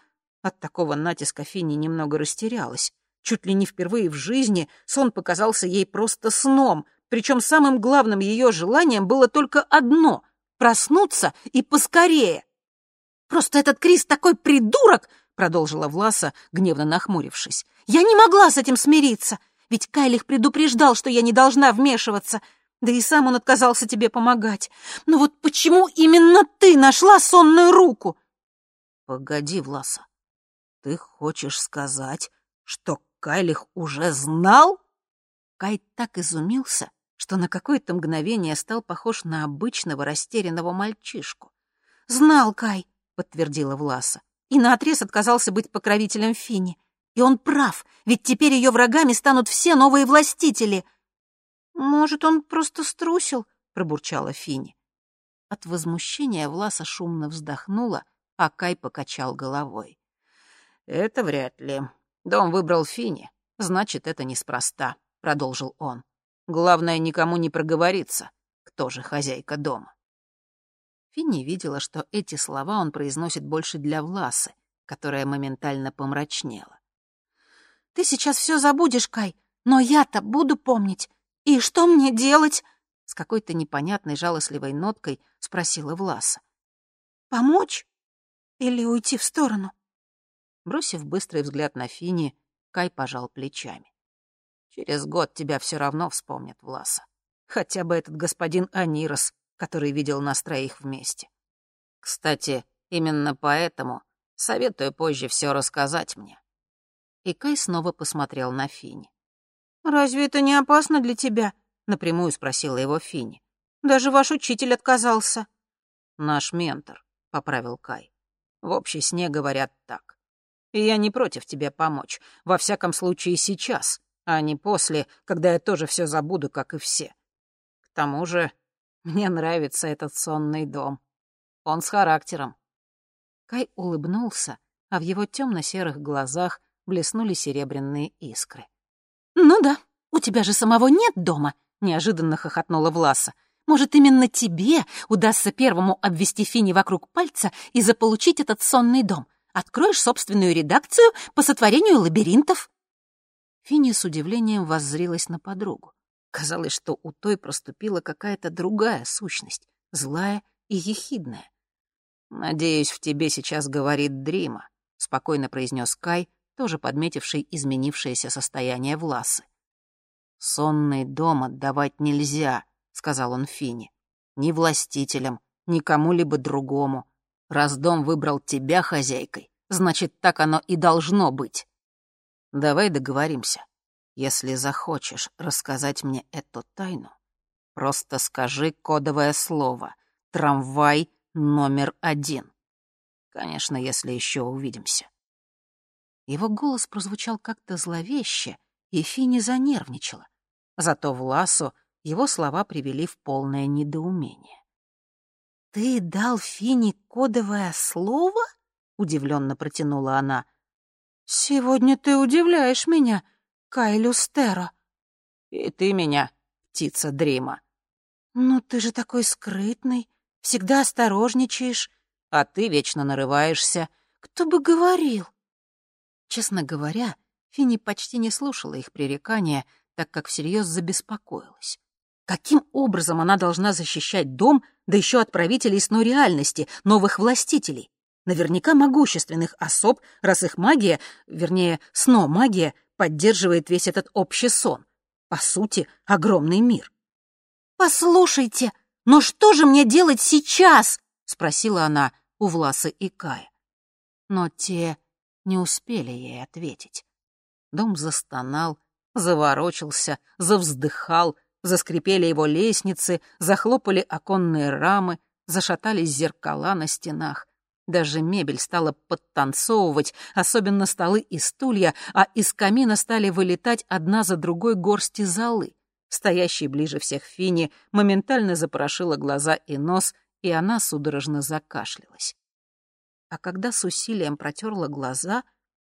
От такого натиска Финни немного растерялась. Чуть ли не впервые в жизни сон показался ей просто сном, причем самым главным ее желанием было только одно — проснуться и поскорее. «Просто этот Крис такой придурок!» — продолжила Власа, гневно нахмурившись. «Я не могла с этим смириться. Ведь Кайлих предупреждал, что я не должна вмешиваться. Да и сам он отказался тебе помогать. Но вот почему именно ты нашла сонную руку? Погоди, Власа. Ты хочешь сказать, что Кайлих уже знал? Кай так изумился, что на какое-то мгновение стал похож на обычного растерянного мальчишку. «Знал Кай», — подтвердила Власа, и наотрез отказался быть покровителем Фини. И он прав, ведь теперь ее врагами станут все новые властители. Может, он просто струсил, пробурчала Фини. От возмущения Власа шумно вздохнула, а Кай покачал головой. «Это вряд ли. Дом выбрал Фини, значит, это неспроста», — продолжил он. «Главное, никому не проговориться, кто же хозяйка дома». Финни видела, что эти слова он произносит больше для Власы, которая моментально помрачнела. Ты сейчас все забудешь, Кай, но я-то буду помнить. И что мне делать?» С какой-то непонятной жалостливой ноткой спросила Власа. «Помочь? Или уйти в сторону?» Бросив быстрый взгляд на Фини, Кай пожал плечами. «Через год тебя все равно вспомнят, Власа. Хотя бы этот господин Анирос, который видел нас троих вместе. Кстати, именно поэтому советую позже все рассказать мне и Кай снова посмотрел на Фини. «Разве это не опасно для тебя?» — напрямую спросила его Фини. «Даже ваш учитель отказался». «Наш ментор», — поправил Кай. «В общей сне говорят так. И я не против тебе помочь, во всяком случае сейчас, а не после, когда я тоже все забуду, как и все. К тому же мне нравится этот сонный дом. Он с характером». Кай улыбнулся, а в его темно-серых глазах блеснули серебряные искры. «Ну да, у тебя же самого нет дома», — неожиданно хохотнула Власа. «Может, именно тебе удастся первому обвести Фини вокруг пальца и заполучить этот сонный дом? Откроешь собственную редакцию по сотворению лабиринтов?» Фини с удивлением воззрилась на подругу. Казалось, что у той проступила какая-то другая сущность, злая и ехидная. «Надеюсь, в тебе сейчас говорит Дрима», — спокойно произнес Кай, тоже подметивший изменившееся состояние Власы. «Сонный дом отдавать нельзя», — сказал он Фине. «Ни властителям, ни кому-либо другому. Раз дом выбрал тебя хозяйкой, значит, так оно и должно быть. Давай договоримся. Если захочешь рассказать мне эту тайну, просто скажи кодовое слово «Трамвай номер один». Конечно, если еще увидимся. Его голос прозвучал как-то зловеще, и Фини занервничала. Зато Власу его слова привели в полное недоумение. «Ты дал Фини кодовое слово?» — удивленно протянула она. «Сегодня ты удивляешь меня, Кайлюстеро». «И ты меня, птица Дрима». «Ну ты же такой скрытный, всегда осторожничаешь». «А ты вечно нарываешься». «Кто бы говорил?» Честно говоря, Финни почти не слушала их пререкания, так как всерьез забеспокоилась. Каким образом она должна защищать дом, да еще от правителей сно реальности, новых властителей? Наверняка могущественных особ, раз их магия, вернее, сно-магия, поддерживает весь этот общий сон. По сути, огромный мир. «Послушайте, но что же мне делать сейчас?» — спросила она у Власа и Кая. Но те не успели ей ответить. Дом застонал, заворочился, завздыхал, заскрипели его лестницы, захлопали оконные рамы, зашатались зеркала на стенах. Даже мебель стала подтанцовывать, особенно столы и стулья, а из камина стали вылетать одна за другой горсти золы. Стоящий ближе всех Фини моментально запорошила глаза и нос, и она судорожно закашлялась а когда с усилием протерла глаза,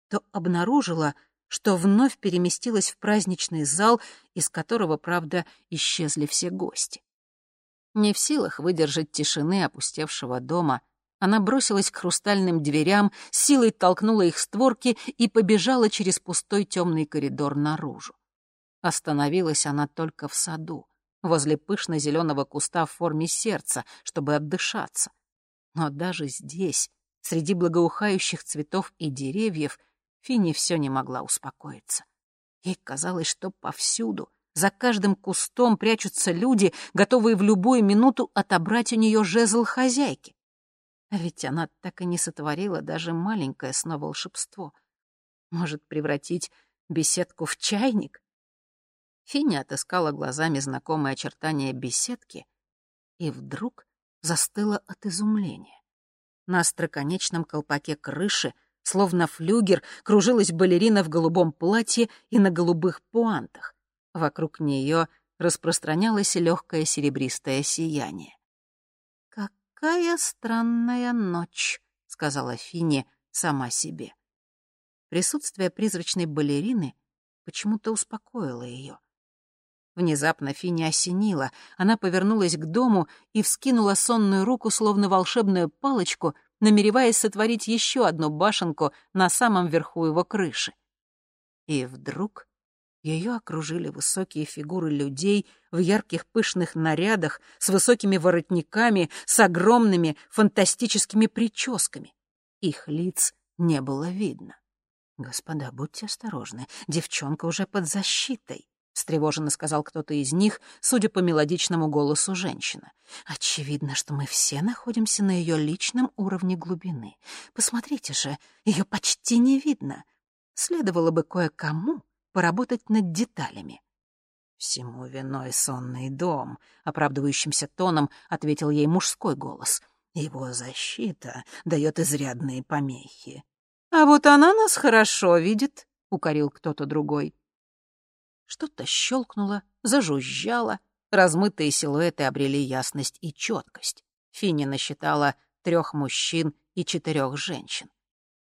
то обнаружила, что вновь переместилась в праздничный зал, из которого, правда, исчезли все гости. Не в силах выдержать тишины опустевшего дома, она бросилась к хрустальным дверям, силой толкнула их створки и побежала через пустой темный коридор наружу. Остановилась она только в саду, возле пышно-зеленого куста в форме сердца, чтобы отдышаться. Но даже здесь, Среди благоухающих цветов и деревьев Финни все не могла успокоиться. Ей казалось, что повсюду, за каждым кустом прячутся люди, готовые в любую минуту отобрать у нее жезл хозяйки. А ведь она так и не сотворила даже маленькое сноволшебство. Может, превратить беседку в чайник? Финни отыскала глазами знакомые очертания беседки и вдруг застыла от изумления. На остроконечном колпаке крыши, словно флюгер, кружилась балерина в голубом платье и на голубых пуантах. Вокруг нее распространялось легкое серебристое сияние. «Какая странная ночь», — сказала Финни сама себе. Присутствие призрачной балерины почему-то успокоило ее. Внезапно Финни осенила. Она повернулась к дому и вскинула сонную руку, словно волшебную палочку, намереваясь сотворить еще одну башенку на самом верху его крыши. И вдруг ее окружили высокие фигуры людей в ярких пышных нарядах, с высокими воротниками, с огромными фантастическими прическами. Их лиц не было видно. «Господа, будьте осторожны, девчонка уже под защитой», — встревоженно сказал кто-то из них, судя по мелодичному голосу женщины. «Очевидно, что мы все находимся на ее личном уровне глубины. Посмотрите же, ее почти не видно. Следовало бы кое-кому поработать над деталями. «Всему виной сонный дом», — оправдывающимся тоном ответил ей мужской голос. «Его защита дает изрядные помехи». «А вот она нас хорошо видит», — укорил кто-то другой. Что-то щелкнуло, зажужжало, размытые силуэты обрели ясность и четкость. Финни насчитала трех мужчин и четырех женщин.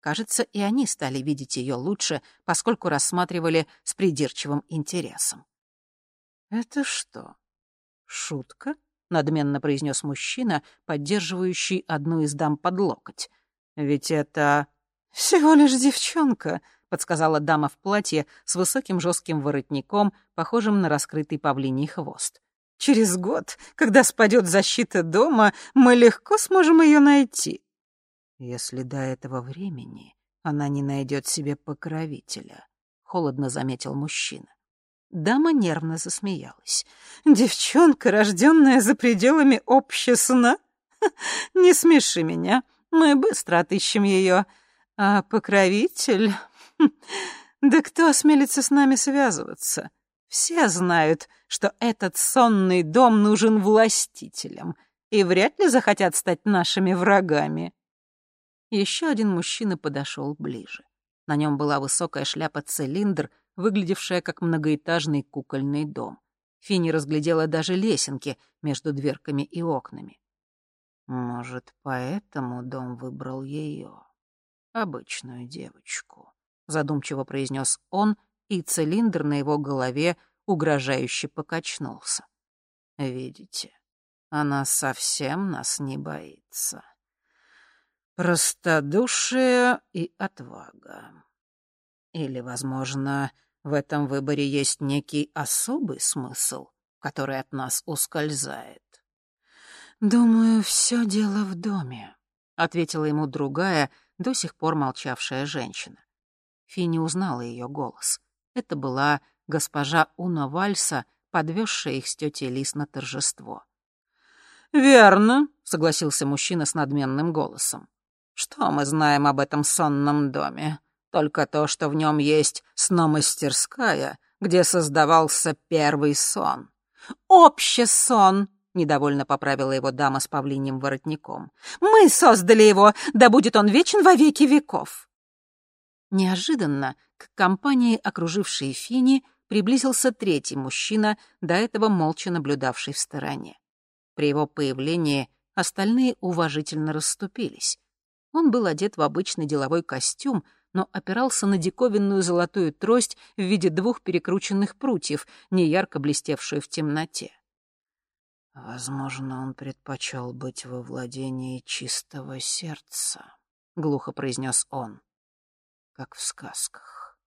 Кажется, и они стали видеть ее лучше, поскольку рассматривали с придирчивым интересом. «Это что, шутка?» — надменно произнес мужчина, поддерживающий одну из дам под локоть. «Ведь это всего лишь девчонка», — подсказала дама в платье с высоким жестким воротником, похожим на раскрытый павлиний хвост. «Через год, когда спадет защита дома, мы легко сможем ее найти если до этого времени она не найдет себе покровителя, холодно заметил мужчина. Дама нервно засмеялась. «Девчонка, рожденная за пределами общесна? Не смеши меня, мы быстро отыщем ее. А покровитель? Да кто осмелится с нами связываться? Все знают, что этот сонный дом нужен властителям, и вряд ли захотят стать нашими врагами. Еще один мужчина подошел ближе. На нем была высокая шляпа-цилиндр, выглядевшая как многоэтажный кукольный дом. Финни разглядела даже лесенки между дверками и окнами. Может, поэтому дом выбрал ее, обычную девочку, задумчиво произнес он, и цилиндр на его голове угрожающе покачнулся. Видите, она совсем нас не боится. Простодушие и отвага. Или, возможно, в этом выборе есть некий особый смысл, который от нас ускользает. «Думаю, все дело в доме», — ответила ему другая, до сих пор молчавшая женщина. Финни узнала ее голос. Это была госпожа Уна Вальса, подвезшая их с тетей Лис на торжество. «Верно», — согласился мужчина с надменным голосом. Что мы знаем об этом сонном доме? Только то, что в нем есть сномастерская, где создавался первый сон. сон, недовольно поправила его дама с павлиним воротником. «Мы создали его, да будет он вечен во веки веков!» Неожиданно к компании, окружившей Фини, приблизился третий мужчина, до этого молча наблюдавший в стороне. При его появлении остальные уважительно расступились. Он был одет в обычный деловой костюм, но опирался на диковинную золотую трость в виде двух перекрученных прутьев, неярко блестевшую в темноте. «Возможно, он предпочел быть во владении чистого сердца», — глухо произнес он, — «как в сказках.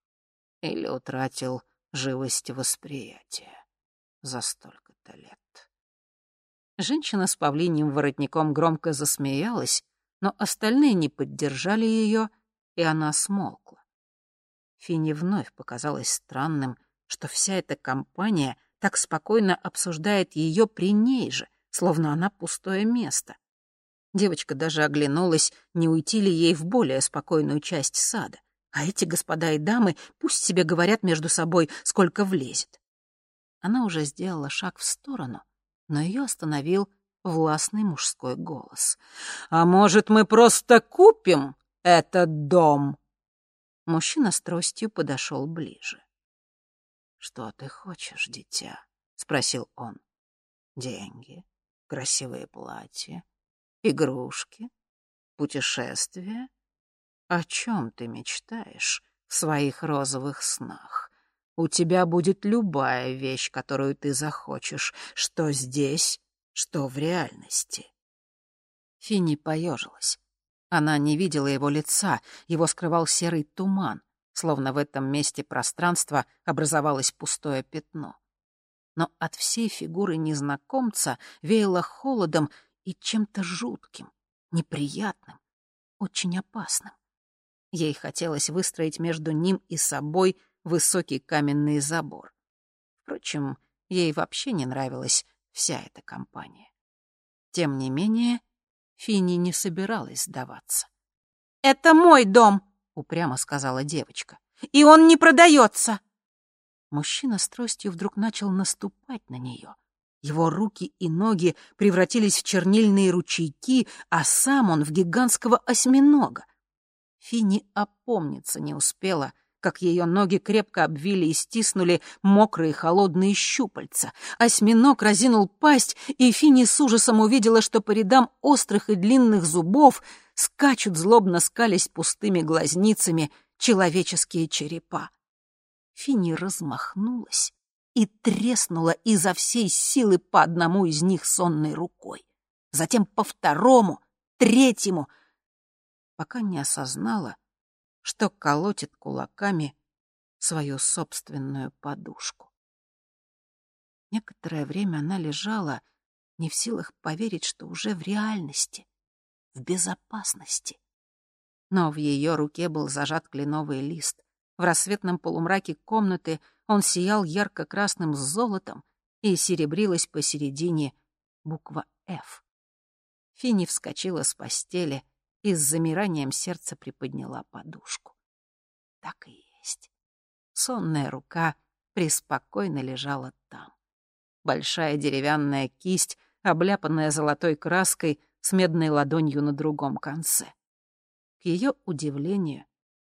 Или утратил живость восприятия за столько-то лет». Женщина с павлиньим воротником громко засмеялась, но остальные не поддержали ее, и она смолкла. Фине вновь показалось странным, что вся эта компания так спокойно обсуждает ее при ней же, словно она пустое место. Девочка даже оглянулась, не уйти ли ей в более спокойную часть сада. А эти господа и дамы пусть себе говорят между собой, сколько влезет. Она уже сделала шаг в сторону, но ее остановил властный мужской голос. «А может, мы просто купим этот дом?» Мужчина с тростью подошел ближе. «Что ты хочешь, дитя?» — спросил он. «Деньги, красивые платья, игрушки, путешествия? О чем ты мечтаешь в своих розовых снах? У тебя будет любая вещь, которую ты захочешь, что здесь, что в реальности. Финни поежилась. Она не видела его лица, его скрывал серый туман. словно в этом месте пространства образовалось пустое пятно. Но от всей фигуры незнакомца веяло холодом и чем-то жутким, неприятным, очень опасным. Ей хотелось выстроить между ним и собой высокий каменный забор. Впрочем, ей вообще не нравилась вся эта компания. Тем не менее, Финни не собиралась сдаваться. «Это мой дом!» упрямо сказала девочка. «И он не продается!» Мужчина с тростью вдруг начал наступать на нее. Его руки и ноги превратились в чернильные ручейки, а сам он в гигантского осьминога. Фини опомниться не успела, как ее ноги крепко обвили и стиснули мокрые холодные щупальца. Осьминог разинул пасть, и Фини с ужасом увидела, что по рядам острых и длинных зубов скачут, злобно скались пустыми глазницами, человеческие черепа. Фини размахнулась и треснула изо всей силы по одному из них сонной рукой. Затем по второму, третьему, пока не осознала, что колотит кулаками свою собственную подушку. Некоторое время она лежала, не в силах поверить, что уже в реальности — в безопасности. Но в ее руке был зажат кленовый лист. В рассветном полумраке комнаты он сиял ярко-красным золотом и серебрилась посередине буква «Ф». Финни вскочила с постели и с замиранием сердца приподняла подушку. Так и есть. Сонная рука преспокойно лежала там. Большая деревянная кисть, обляпанная золотой краской, с медной ладонью на другом конце. К ее удивлению,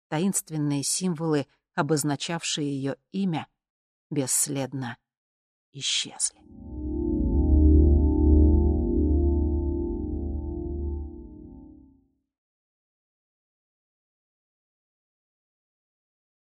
таинственные символы, обозначавшие ее имя, бесследно исчезли.